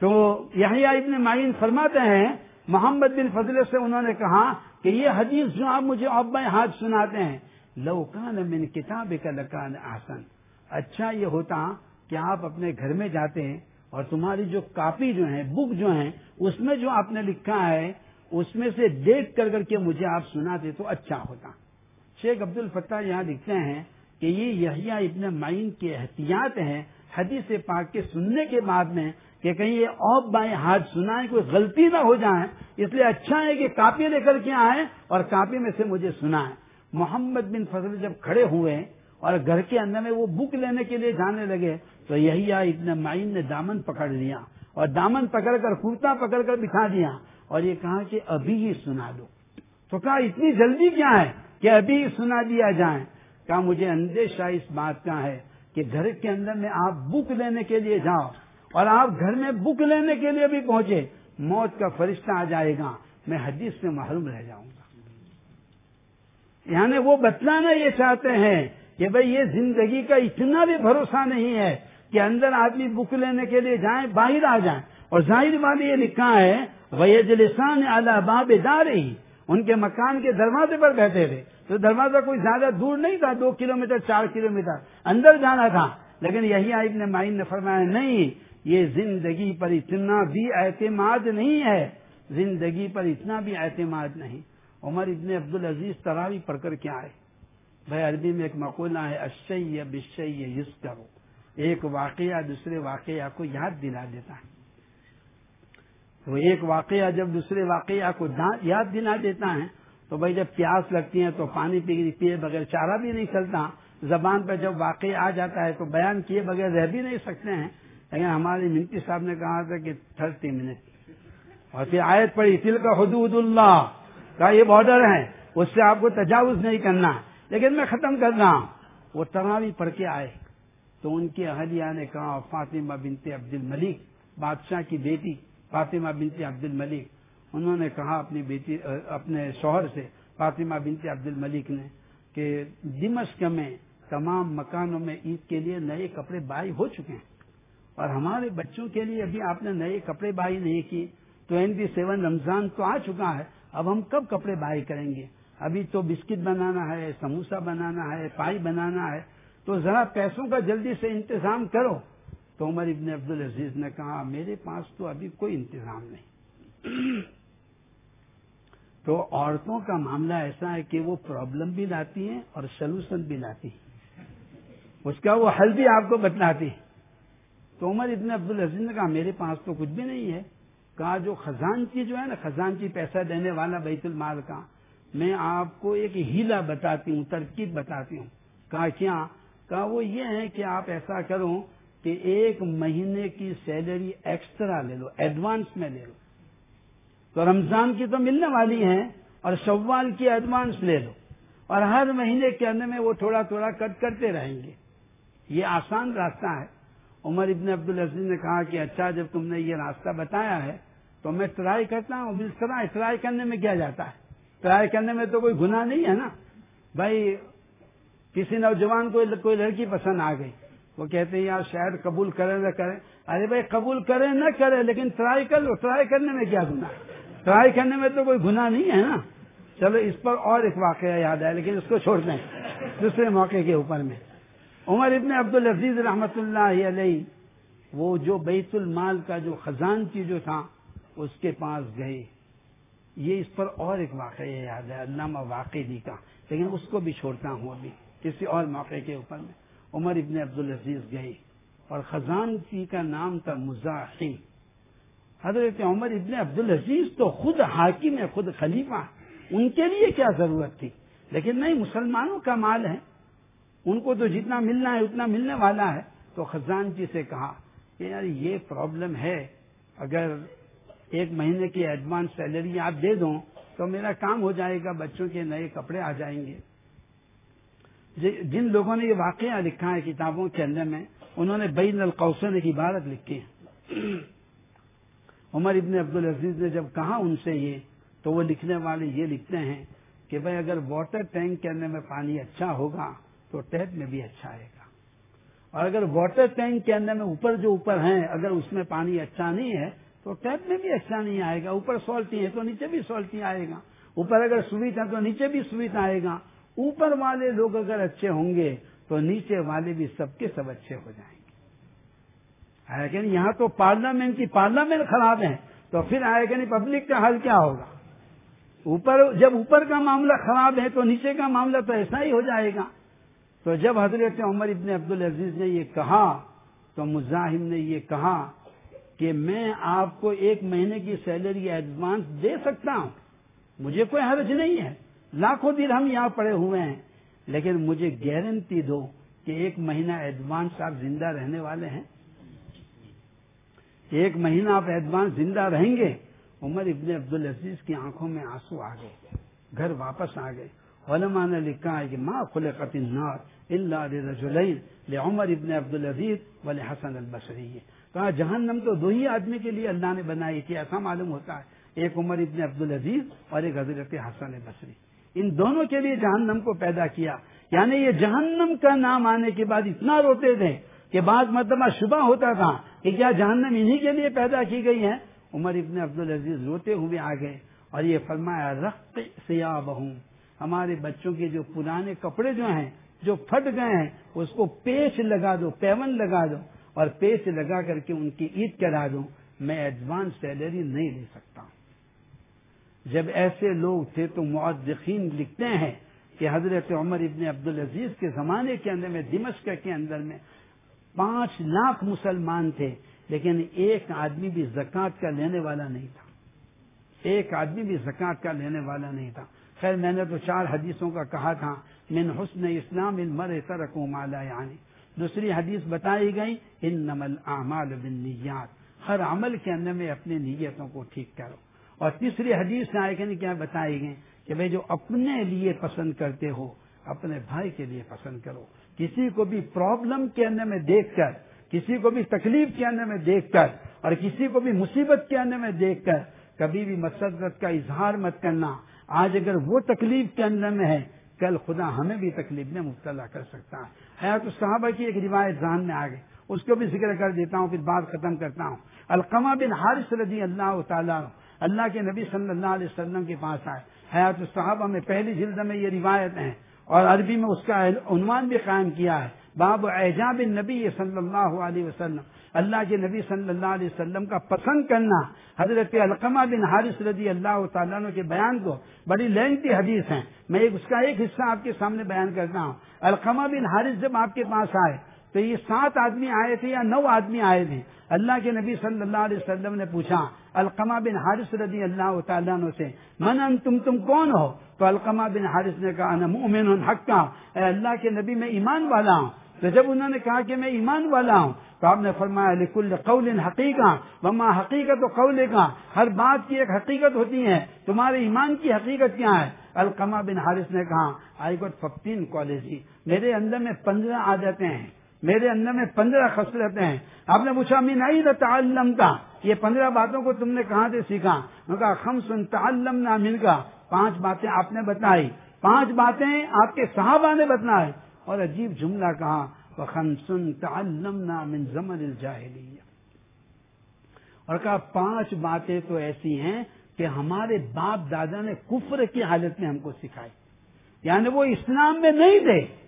[SPEAKER 4] تو یہی ابن معین فرماتے ہیں، محمد بن فضل سے انہوں نے کہا کہ یہ حدیث جو آپ مجھے آف بائی ہاتھ سناتے ہیں لوکان من کتاب کا لکان آسن اچھا یہ ہوتا کہ آپ اپنے گھر میں جاتے ہیں اور تمہاری جو کاپی جو ہے بک جو ہے اس میں جو آپ نے لکھا ہے، اس میں سے دیکھ کر کر کے مجھے آپ سناتے تو اچھا ہوتا۔ شیخ عبد الفتح یہاں لکھتے ہیں کہ یہ یحییٰ ابن معین کے احتیاط ہیں حدیث پاک کے سننے کے بعد میں کہ کہیں یہ آف بائیں ہاتھ سنائیں کوئی غلطی نہ ہو جائے اس لیے اچھا ہے کہ کاپی لے کر کے آئے اور کاپی میں سے مجھے سنائیں۔ محمد بن فضل جب کھڑے ہوئے اور گھر کے اندر میں وہ بک لینے کے لیے جانے لگے تو یہی ابن معین نے دامن پکڑ لیا اور دامن پکڑ کر کرتا پکڑ کر بٹھا دیا اور یہ کہا کہ ابھی ہی سنا دو۔ تو کہا، اتنی جلدی کیا ہے کہ ابھی ہی سنا دیا جائے؟ کہا، مجھے اندیشہ اس بات کا ہے کہ گھر کے اندر میں آپ بک لینے کے لیے جاؤ اور آپ گھر میں بک لینے کے لیے بھی پہنچے، موت کا فرشتہ آ جائے گا، میں حدیث سے محروم رہ جاؤں گا۔ یعنی وہ بتلانا یہ چاہتے ہیں کہ بھائی یہ زندگی کا اتنا بھی بھروسہ نہیں ہے کہ اندر آدمی بک لینے کے لیے جائیں، باہر آ جائیں۔ اور ظاہر والے یہ لکھا ہے ویج لسان اعلی باب دار ہی ان کے مکان کے دروازے پر بیٹھے تھے۔ تو دروازہ کوئی زیادہ دور نہیں تھا، دو کلو میٹر چار کلو میٹر اندر جانا تھا۔ لیکن یہی ابن معین نے فرمایا، نہیں، یہ زندگی پر اتنا بھی اعتماد نہیں ہے۔ زندگی پر اتنا بھی اعتماد نہیں۔ عمر ابن عبد العزیز تراوی پڑھ کر کیا آئے۔ بھائی، عربی میں ایک مقولہ ہے اشیہ بشیہ یس کرو ایک واقعہ دوسرے واقعہ کو یاد دلا دیتا ہے۔ تو ایک واقعہ جب دوسرے واقعہ کو یاد دلا دیتا ہے تو بھائی جب پیاس لگتی ہے تو پانی پی پیے بغیر چارہ بھی نہیں چلتا۔ زبان پہ جب واقع آ جاتا ہے تو بیان کیے بغیر رہ بھی نہیں سکتے ہیں۔ لیکن ہمارے منتی صاحب نے کہا تھا کہ تھرٹی منٹ۔ اور پھر آیت پڑی تل کا حدود اللہ۔ کا یہ بارڈر ہے، اس سے آپ کو تجاوز نہیں کرنا۔ لیکن میں ختم کر رہا ہوں۔ وہ تراوی پڑھ کے آئے۔ تو ان کی اہلیہ نے کہا، فاطمہ بنتے عبد الملک بادشاہ کی بیٹی فاطمہ بنتے عبد الملک انہوں نے کہا اپنی بیٹی اپنے شوہر سے، فاطمہ بنتے عبد الملک نے، کہ دمشق میں تمام مکانوں میں عید کے لیے نئے کپڑے بائی ہو چکے ہیں۔ اور ہمارے بچوں کے لیے ابھی آپ نے نئے کپڑے بائی نہیں کی ٹوینٹی سیون رمضان تو آ چکا ہے، اب ہم کب کپڑے بائی کریں گے؟ ابھی تو بسکٹ بنانا ہے سموسا بنانا ہے، پائی بنانا ہے۔ تو ذرا پیسوں کا جلدی سے انتظام کرو تو عمر ابن عبد العزیز نے کہا، میرے پاس تو ابھی کوئی انتظام نہیں۔ تو عورتوں کا معاملہ ایسا ہے کہ وہ پرابلم بھی لاتی ہیں اور سلوشن بھی لاتی ہیں۔ اس کا وہ حل بھی آپ کو بتلاتی تو عمر ابن عبد العزیز نے کہا، میرے پاس تو کچھ بھی نہیں ہے۔ کہا، جو خزانچی جو ہے نا، خزانچی پیسہ دینے والا بیت المال کا، میں آپ کو ایک ہیلا بتاتی ہوں، ترکیب بتاتی ہوں۔ کہا، کیا کہا وہ یہ ہے کہ آپ ایسا کرو کہ ایک مہینے کی سیلری ایکسٹرا لے لو ایڈوانس میں لے لو۔ تو رمضان کی تو ملنے والی ہے اور شوال کی ایڈوانس لے لو۔ اور ہر مہینے کے اندر میں وہ تھوڑا تھوڑا کٹ کرتے رہیں گے۔ یہ آسان راستہ ہے۔ عمر ابن عبد العزیز نے کہا کہ اچھا جب تم نے یہ راستہ بتایا ہے تو میں ٹرائی کرتا ہوں۔ اس طرح ٹرائی کرنے میں کیا جاتا ہے؟ ٹرائی کرنے میں تو کوئی گناہ نہیں ہے نا؟ بھائی کسی نوجوان کو کوئی لڑکی پسند آ گئی۔ وہ کہتے ہیں، یار شاید قبول کرے نہ کرے۔ ارے بھائی، قبول کرے نہ کرے، لیکن ٹرائی کر لو۔ ٹرائی کرنے میں کیا گنا ٹرائی کرنے میں تو کوئی گناہ نہیں ہے نا۔ چلو، اس پر اور ایک واقعہ یاد ہے لیکن اس کو چھوڑ دیں۔ دوسرے موقع کے اوپر میں۔ عمر ابن عبد العزیز رحمت اللہ علیہ، وہ جو بیت المال کا جو خزانچی جو تھا، اس کے پاس گئے۔ یہ اس پر اور ایک واقعہ یاد ہے علامہ واقعی کا لیکن اس کو بھی چھوڑتا ہوں ابھی۔ کسی اور موقع کے اوپر میں۔ عمر ابن عبد العزیز گئے اور خزانچی کا نام تھا مزاحم۔ حضرت عمر ابن عبد العزیز تو خود حاکم ہے، خود خلیفہ۔ ان کے لیے کیا ضرورت تھی؟ لیکن نہیں، مسلمانوں کا مال ہے۔ ان کو تو جتنا ملنا ہے، اتنا ملنے والا ہے۔ تو خزانچی سے کہا کہ یار، یہ پرابلم ہے۔ اگر ایک مہینے کی ایڈوانس سیلری آپ دے دو تو میرا کام ہو جائے گا، بچوں کے نئے کپڑے آ جائیں گے۔ جی، جن لوگوں نے یہ واقعہ لکھا ہے کتابوں کے اندر میں، انہوں نے بین القوسن کی عبارت لکھی ہے۔ عمر ابن عبد العزیز نے جب کہا ان سے یہ، تو وہ لکھنے والے یہ لکھتے ہیں کہ بھائی، اگر واٹر ٹینک کے اندر میں پانی اچھا ہوگا، تو ٹیپ میں بھی اچھا آئے گا۔ اور اگر واٹر ٹینک کے اندر میں اوپر جو اوپر ہیں، اگر اس میں پانی اچھا نہیں ہے، تو ٹیپ میں بھی اچھا نہیں آئے گا۔ اوپر سالٹی ہے تو نیچے بھی سالٹی آئے گا۔ اوپر اگر سویت ہے تو نیچے بھی سویت آئے گا۔ اوپر والے لوگ اگر اچھے ہوں گے تو نیچے والے بھی سب کے سب اچھے ہو جائیں گے۔ لیکن یہاں تو پارلیمنٹ کی پارلیمنٹ خراب ہے، تو پھر آئے گا نہیں پبلک کا حل کیا ہوگا؟ اوپر، جب اوپر کا معاملہ خراب ہے تو نیچے کا معاملہ تو ایسا ہی ہو جائے گا۔ تو جب حضرت عمر ابن عبد العزیز نے یہ کہا، تو مزاحم نے یہ کہا کہ میں آپ کو ایک مہینے کی سیلری ایڈوانس دے سکتا ہوں، مجھے کوئی حرج نہیں ہے۔ لاکھوں دن ہم یہاں پڑے ہوئے ہیں، لیکن مجھے گارنٹی دو کہ ایک مہینہ ایڈوانس آپ زندہ رہنے والے ہیں۔ ایک مہینہ آپ ایڈوانس زندہ رہیں گے، عمر ابن عبد العزیز کی آنکھوں میں آنسو آ گئے، گھر واپس آ گئے۔ علماء نے لکھا ہے کہ ماں کھلے قطن اللہ عمر ابن عبد العزیز ولی حسن البصری کہا، جہنم تو دو ہی آدمی کے لیے اللہ نے بنائی تھی، ایسا معلوم ہوتا ہے، ایک عمر ابن عبد العزیز اور ایک حضرت حسن بصری ان دونوں کے لیے جہنم کو پیدا کیا۔ یعنی یہ جہنم کا نام آنے کے بعد اتنا روتے تھے کہ بعض مرتبہ شبہ ہوتا تھا کہ کیا جہنم انہی کے لیے پیدا کی گئی ہے؟ عمر ابن عبد العزیز روتے ہوئے آ گئے اور یہ فرمایا رخت سیاہ بہوں ہمارے بچوں کے جو پرانے کپڑے جو ہیں، جو پھٹ گئے ہیں، اس کو پیش لگا دو، پیون لگا دو اور پیش لگا کر کے ان کی عید کرا دو۔ میں ایڈوانس سیلری نہیں لے سکتا۔ ہوں جب ایسے لوگ تھے تو معدقین لکھتے ہیں کہ حضرت عمر ابن عبدالعزیز کے زمانے کے اندر میں، دمشق کے اندر میں پانچ لاکھ مسلمان تھے، لیکن ایک آدمی بھی زکوٰۃ کا لینے والا نہیں تھا۔ ایک آدمی بھی زکوٰۃ کا لینے والا نہیں تھا۔ خیر، میں نے تو چار حدیثوں کا کہا تھا، من حسن اسلام ان مر ترک مالا یعنی۔ دوسری حدیث بتائی گئی ان نمل اعمال بن نیات ہر عمل کے اندر میں اپنی نیتوں کو ٹھیک کرو۔ اور تیسری حدیث میں آئے گی یعنی کیا بتائی گئی کہ بھائی جو اپنے لیے پسند کرتے ہو، اپنے بھائی کے لیے پسند کرو۔ کسی کو بھی پرابلم کے اندر میں دیکھ کر، کسی کو بھی تکلیف کے اندر میں دیکھ کر، اور کسی کو بھی مصیبت کے اندر میں دیکھ کر کبھی بھی مسرت کا اظہار مت کرنا۔ آج اگر وہ تکلیف کے اندر میں ہے، کل خدا ہمیں بھی تکلیف میں مبتلا کر سکتا ہے۔ حیات الصحابہ کی ایک روایت ذہن میں آ گئی اس کو بھی ذکر کر دیتا ہوں، پھر بات ختم کرتا ہوں۔ القمہ بن حارث رضی اللہ تعالیٰ اللہ کے نبی صلی اللہ علیہ وسلم کے پاس آئے۔ حیات الصحابہ میں پہلی جلد میں یہ روایت ہیں اور عربی میں اس کا عنوان بھی قائم کیا ہے۔ باب اعجاب نبی صلی اللہ علیہ وسلم۔ اللہ کے نبی صلی اللہ علیہ وسلم کا پسند کرنا۔ حضرت القمہ بن حارث رضی اللہ تعالیٰ کے بیان کو بڑی لینتی حدیث ہیں۔ میں ایک اس کا ایک حصہ آپ کے سامنے بیان کرتا ہوں۔ القمہ بن حارث جب آپ کے پاس آئے تو یہ سات آدمی آئے تھے یا نو آدمی آئے تھے؟ اللہ کے نبی صلی اللہ علیہ وسلم نے پوچھا، القمہ بن حارث رضی اللہ تعالیٰ سے، من تم تم کون ہو؟ تو القمہ بن حارث نے کہا، انا مؤمن حق کا اے اللہ کے نبی میں ایمان والا ہوں۔ تو جب انہوں نے کہا کہ میں ایمان والا ہوں، تو آپ نے فرمایا، لکل قول حقیقت وما حقیقت و قول کا، ہر بات کی ایک حقیقت ہوتی ہے، تمہارے ایمان کی حقیقت کیا ہے؟ القمہ بن حارث نے کہا آئی گوٹ ففٹین کالج میرے اندر میں پندرہ عادتیں ہیں۔ میرے اندر میں پندرہ خصلتیں ہیں۔ آپ نے پوچھا مین آئی تعلم کا؟ یہ پندرہ باتوں کو تم نے کہاں سے سیکھا؟ کہا خم سن تعلم نہ مل کا پانچ باتیں آپ نے بتائی۔ پانچ باتیں آپ کے صحابہ نے بتائی۔ اور عجیب جملہ کہا خم سن تعلم نہ من زمن الجاہلیہ۔ اور کہا، پانچ باتیں تو ایسی ہیں کہ ہمارے باپ دادا نے کفر کی حالت میں ہم کو سکھائی۔ یعنی وہ اسلام میں نہیں تھے۔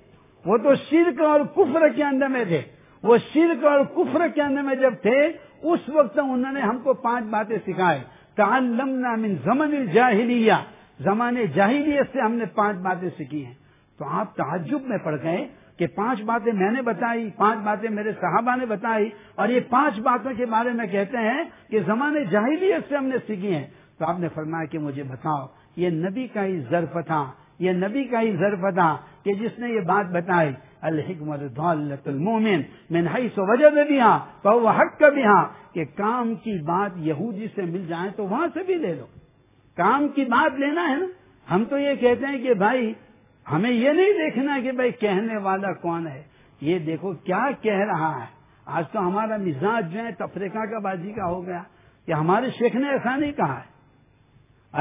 [SPEAKER 4] وہ تو شرک اور کفر کے اندر میں تھے۔ وہ شرک اور کفر کے اندر میں جب تھے، اس وقت انہوں نے ہم کو پانچ باتیں سکھائے تعلمنا من زمن الجاہلیہ۔ زمانے جاہلیت سے ہم نے پانچ باتیں سیکھی ہیں۔ تو آپ تعجب میں پڑ گئے کہ پانچ باتیں میں نے بتائی، پانچ باتیں میرے صحابہ نے بتائی۔ اور یہ پانچ باتوں کے بارے میں کہتے ہیں کہ زمانے جاہلیت سے ہم نے سیکھی ہیں۔ تو آپ نے فرمایا کہ مجھے بتاؤ، یہ نبی کا ہی ظرف تھا۔ یہ نبی کا ہی ظرف تھا۔ کہ جس نے یہ بات بتائی، الحکمت المومن میں نئی سو وجہ دے دیا تو وہ حق کا بھی ہاں کہ کام کی بات یہودی سے مل جائے تو وہاں سے بھی لے لو۔ کام کی بات لینا ہے نا؟ ہم تو یہ کہتے ہیں کہ بھائی، ہمیں یہ نہیں دیکھنا کہ بھائی کہنے والا کون ہے۔ یہ دیکھو کیا کہہ رہا ہے۔ آج تو ہمارا مزاج جو ہے تفریقہ کا بازی کا ہو گیا کہ ہمارے شیخ نے ایسا نہیں کہا ہے۔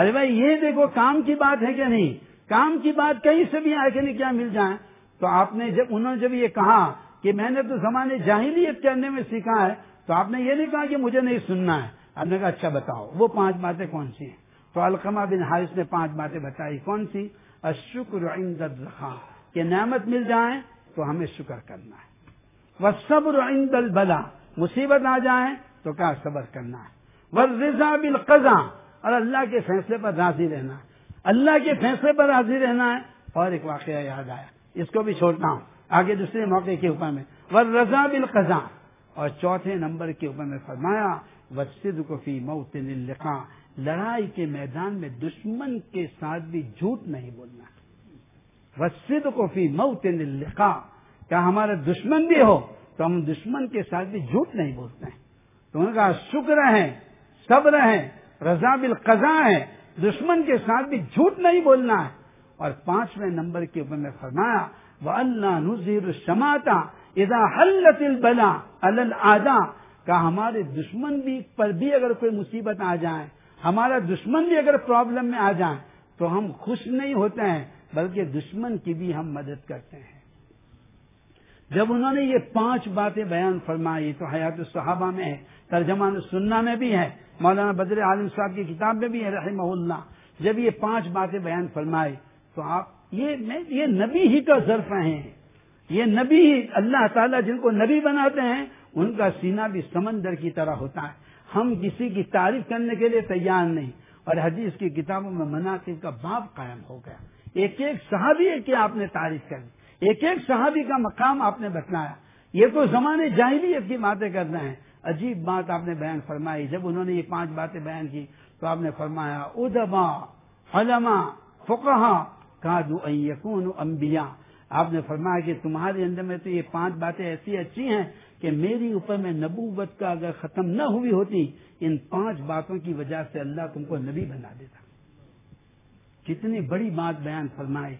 [SPEAKER 4] ارے بھائی، یہ دیکھو کام کی بات ہے کہ نہیں؟ کام کی بات کہیں سے بھی آئے کہ نہیں کیا مل جائے تو آپ نے جب انہوں نے جب یہ کہا کہ میں نے تو زمانے جاہلیت کرنے میں سیکھا ہے، تو آپ نے یہ نہیں کہا کہ مجھے نہیں سننا ہے۔ آپ نے کہا اچھا بتاؤ، وہ پانچ باتیں کون سی ہیں؟ تو القمہ بن حارث نے پانچ باتیں بتائی، کون سی؟ اشکر عند الرخا کہ نعمت مل جائے تو ہمیں شکر کرنا ہے۔ وہ صبر عند البلا مصیبت آ جائے تو کیا صبر کرنا ہے؟ وہ رضا بالقضا اور اللہ کے فیصلے پر راضی رہنا ہے۔ اللہ کے فیصلے پر راضی رہنا ہے اور ایک واقعہ یاد آیا۔ اس کو بھی چھوڑتا ہوں۔ آگے دوسرے موقع کے اوپر میں۔ وہ رضا بالقضا اور چوتھے نمبر کے اوپر میں فرمایا وسد کو فی موت لکھا لڑائی کے میدان میں دشمن کے ساتھ بھی جھوٹ نہیں بولنا۔ وسد کو فی موت لکھا کیا ہمارا دشمن بھی ہو تو ہم دشمن کے ساتھ بھی جھوٹ نہیں بولتے۔ ہیں تو انہوں نے کہا، شکر ہے، صبر ہے، رضا بالقضا ہے۔ دشمن کے ساتھ بھی جھوٹ نہیں بولنا ہے۔ اور پانچویں نمبر کے اوپر میں فرمایا وہ اللہ نظیر شماتا ادا حلت البلا الدا کا ہمارے دشمن بھی پر بھی اگر کوئی مصیبت آ جائے، ہمارا دشمن بھی اگر پرابلم میں آ جائے، تو ہم خوش نہیں ہوتے ہیں، بلکہ دشمن کی بھی ہم مدد کرتے ہیں۔ جب انہوں نے یہ پانچ باتیں بیان فرمائی، تو حیات الصحابہ میں ہے۔ ترجمہ سننا میں بھی ہے مولانا بدر عالم صاحب کی کتاب میں بھی ہے رحمہ اللہ۔ جب یہ پانچ باتیں بیان فرمائے، تو آپ، یہ یہ نبی ہی کا ظرف ہیں۔ یہ نبی ہی اللہ تعالیٰ جن کو نبی بناتے ہیں، ان کا سینہ بھی سمندر کی طرح ہوتا ہے۔ ہم کسی کی تعریف کرنے کے لیے تیار نہیں، اور حدیث کی کتابوں میں مناقب کا باب قائم ہو گیا۔ ایک ایک صحابی ہے کہ آپ نے تعریف کری ایک ایک صحابی کا مقام آپ نے بتلایا۔ یہ تو زمانے جاہلیت کی باتیں کر رہے ہیں۔ عجیب بات آپ نے بیان فرمائی۔ جب انہوں نے یہ پانچ باتیں بیان کی تو آپ نے فرمایا، ادبا، علما فقہ کادو یقون امبیا آپ نے فرمایا کہ تمہارے اندر میں تو یہ پانچ باتیں ایسی اچھی ہیں کہ میری اوپر میں نبوت کا اگر ختم نہ ہوئی ہوتی، ان پانچ باتوں کی وجہ سے اللہ تم کو نبی بنا دیتا۔ کتنی بڑی بات بیان فرمائے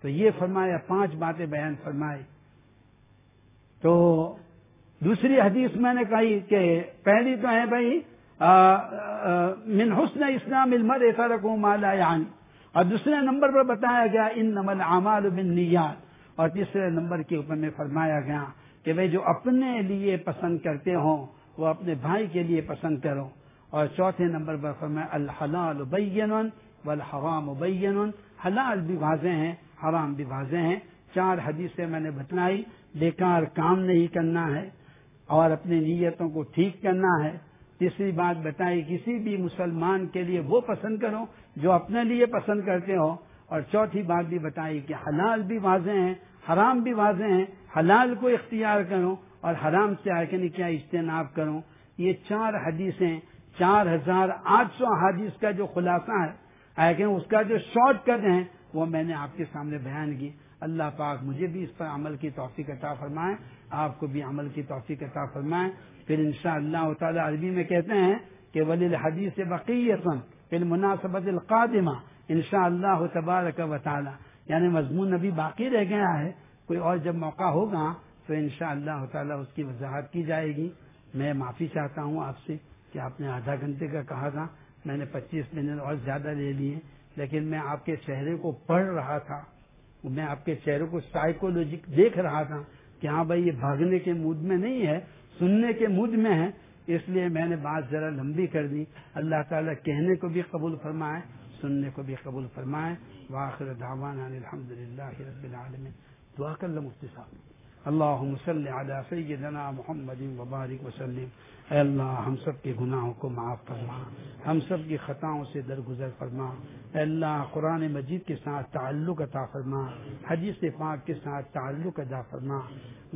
[SPEAKER 4] تو یہ فرمایا، پانچ باتیں بیان فرمائے تو دوسری حدیث میں نے کہی کہ پہلی تو ہے بھائی من حسن اسلام المر ایسا رکھوں مالا یعنی۔ اور دوسرے نمبر پر بتایا گیا ان نمل اعمال بن نیات اور تیسرے نمبر کے اوپر میں فرمایا گیا کہ بھائی، جو اپنے لیے پسند کرتے ہوں، وہ اپنے بھائی کے لیے پسند کرو۔ اور چوتھے نمبر پر فرمایا، الحلال بین والحرام بین حلال بھی واضح ہیں، حرام بھی واضح ہیں۔ چار حدیثیں میں نے بتلائی۔ بیکار کام نہیں کرنا ہے۔ اور اپنی نیتوں کو ٹھیک کرنا ہے۔ تیسری بات بتائی کسی بھی مسلمان کے لیے وہ پسند کرو جو اپنے لیے پسند کرتے ہو۔ اور چوتھی بات بھی بتائی کہ حلال بھی واضح ہیں، حرام بھی واضح ہیں۔ حلال کو اختیار کرو اور حرام سے آگے یعنی کیا اجتناب کرو۔ یہ چار حدیثیں، چار ہزار آٹھ سو حادث کا جو خلاصہ ہے، آگے اس کا جو شارٹ کٹ ہے، وہ میں نے آپ کے سامنے بیان کی۔ اللہ پاک مجھے بھی اس پر عمل کی توفیق عطا فرمائے، آپ کو بھی عمل کی توفیق عطا فرمائے۔ پھر ان شاء اللہ تعالیٰ عربی میں کہتے ہیں کہ ولی الحدیث بقیتن پھر مناسبت القادمہ ان شاء اللہ تبارک و تعالیٰ۔ یعنی مضمون ابھی باقی رہ گیا ہے، کوئی اور جب موقع ہوگا تو ان شاء اللہ تعالیٰ اس کی وضاحت کی جائے گی۔ میں معافی چاہتا ہوں آپ سے کہ آپ نے آدھا گھنٹے کا کہا تھا، میں نے پچیس منٹ اور زیادہ لے لیے، لیکن میں آپ کے چہرے کو پڑھ رہا تھا۔ میں آپ کے چہروں کو سائیکولوجک دیکھ رہا تھا کہ ہاں بھائی یہ بھاگنے کے موڈ میں نہیں ہے، سننے کے موڈ میں ہے، اس لیے میں نے بات ذرا لمبی کر دی۔ اللہ تعالیٰ کہنے کو بھی قبول فرمائے، سننے کو بھی قبول فرمائے۔ واخر دعوانا الحمد للہ رب العالمین۔ دعا کر لو مفتی صاحب۔ اللہ صلی علی سیدنا محمد وبارک وسلم۔ اے اللہ، ہم سب کے گناہوں کو معاف فرما۔ ہم سب کی خطاؤں سے درگزر فرما۔ اے اللہ، قرآن مجید کے ساتھ تعلق عطا فرما۔ حدیث پاک کے ساتھ تعلق ادا فرما۔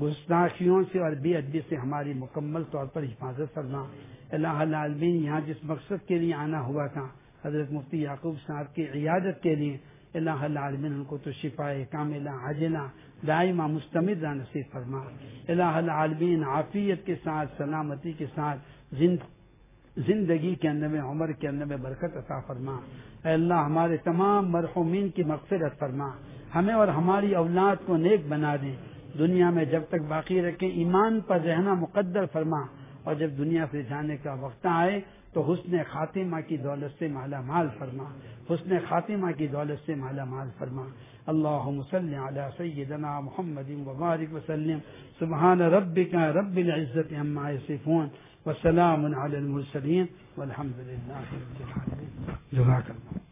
[SPEAKER 4] گستاخیوں سے اور بے ادبی سے ہماری مکمل طور پر حفاظت فرما۔ اللہ العالمین یہاں جس مقصد کے لیے آنا ہوا تھا، حضرت مفتی یعقوب صاحب کی عیادت کے لیے اللہ العالمین ان کو تو شفا کاملہ عجلہ دائمہ مستمد نصیب فرما۔ اللہ العالمین، عافیت کے ساتھ، سلامتی کے ساتھ زندگی کے اندر میں، عمر کے اندر میں برکت عطا فرما۔ اے اللہ، ہمارے تمام مرحومین کی مقصد فرما۔ ہمیں اور ہماری اولاد کو نیک بنا دیں دنیا میں جب تک باقی رکھیں ایمان پر رہنا مقدر فرما۔ اور جب دنیا سے جانے کا وقت آئے، تو حسن خاتمہ کی دولت سے مالا مال فرما۔ حسن خاتمہ کی دولت سے مالا مال فرما۔ اللهم صل على سيدنا محمد وبارك وسلم. سبحان ربك رب العزة عما يصفون وسلام على المرسلين والحمد لله رب العالمين. جزاك الله.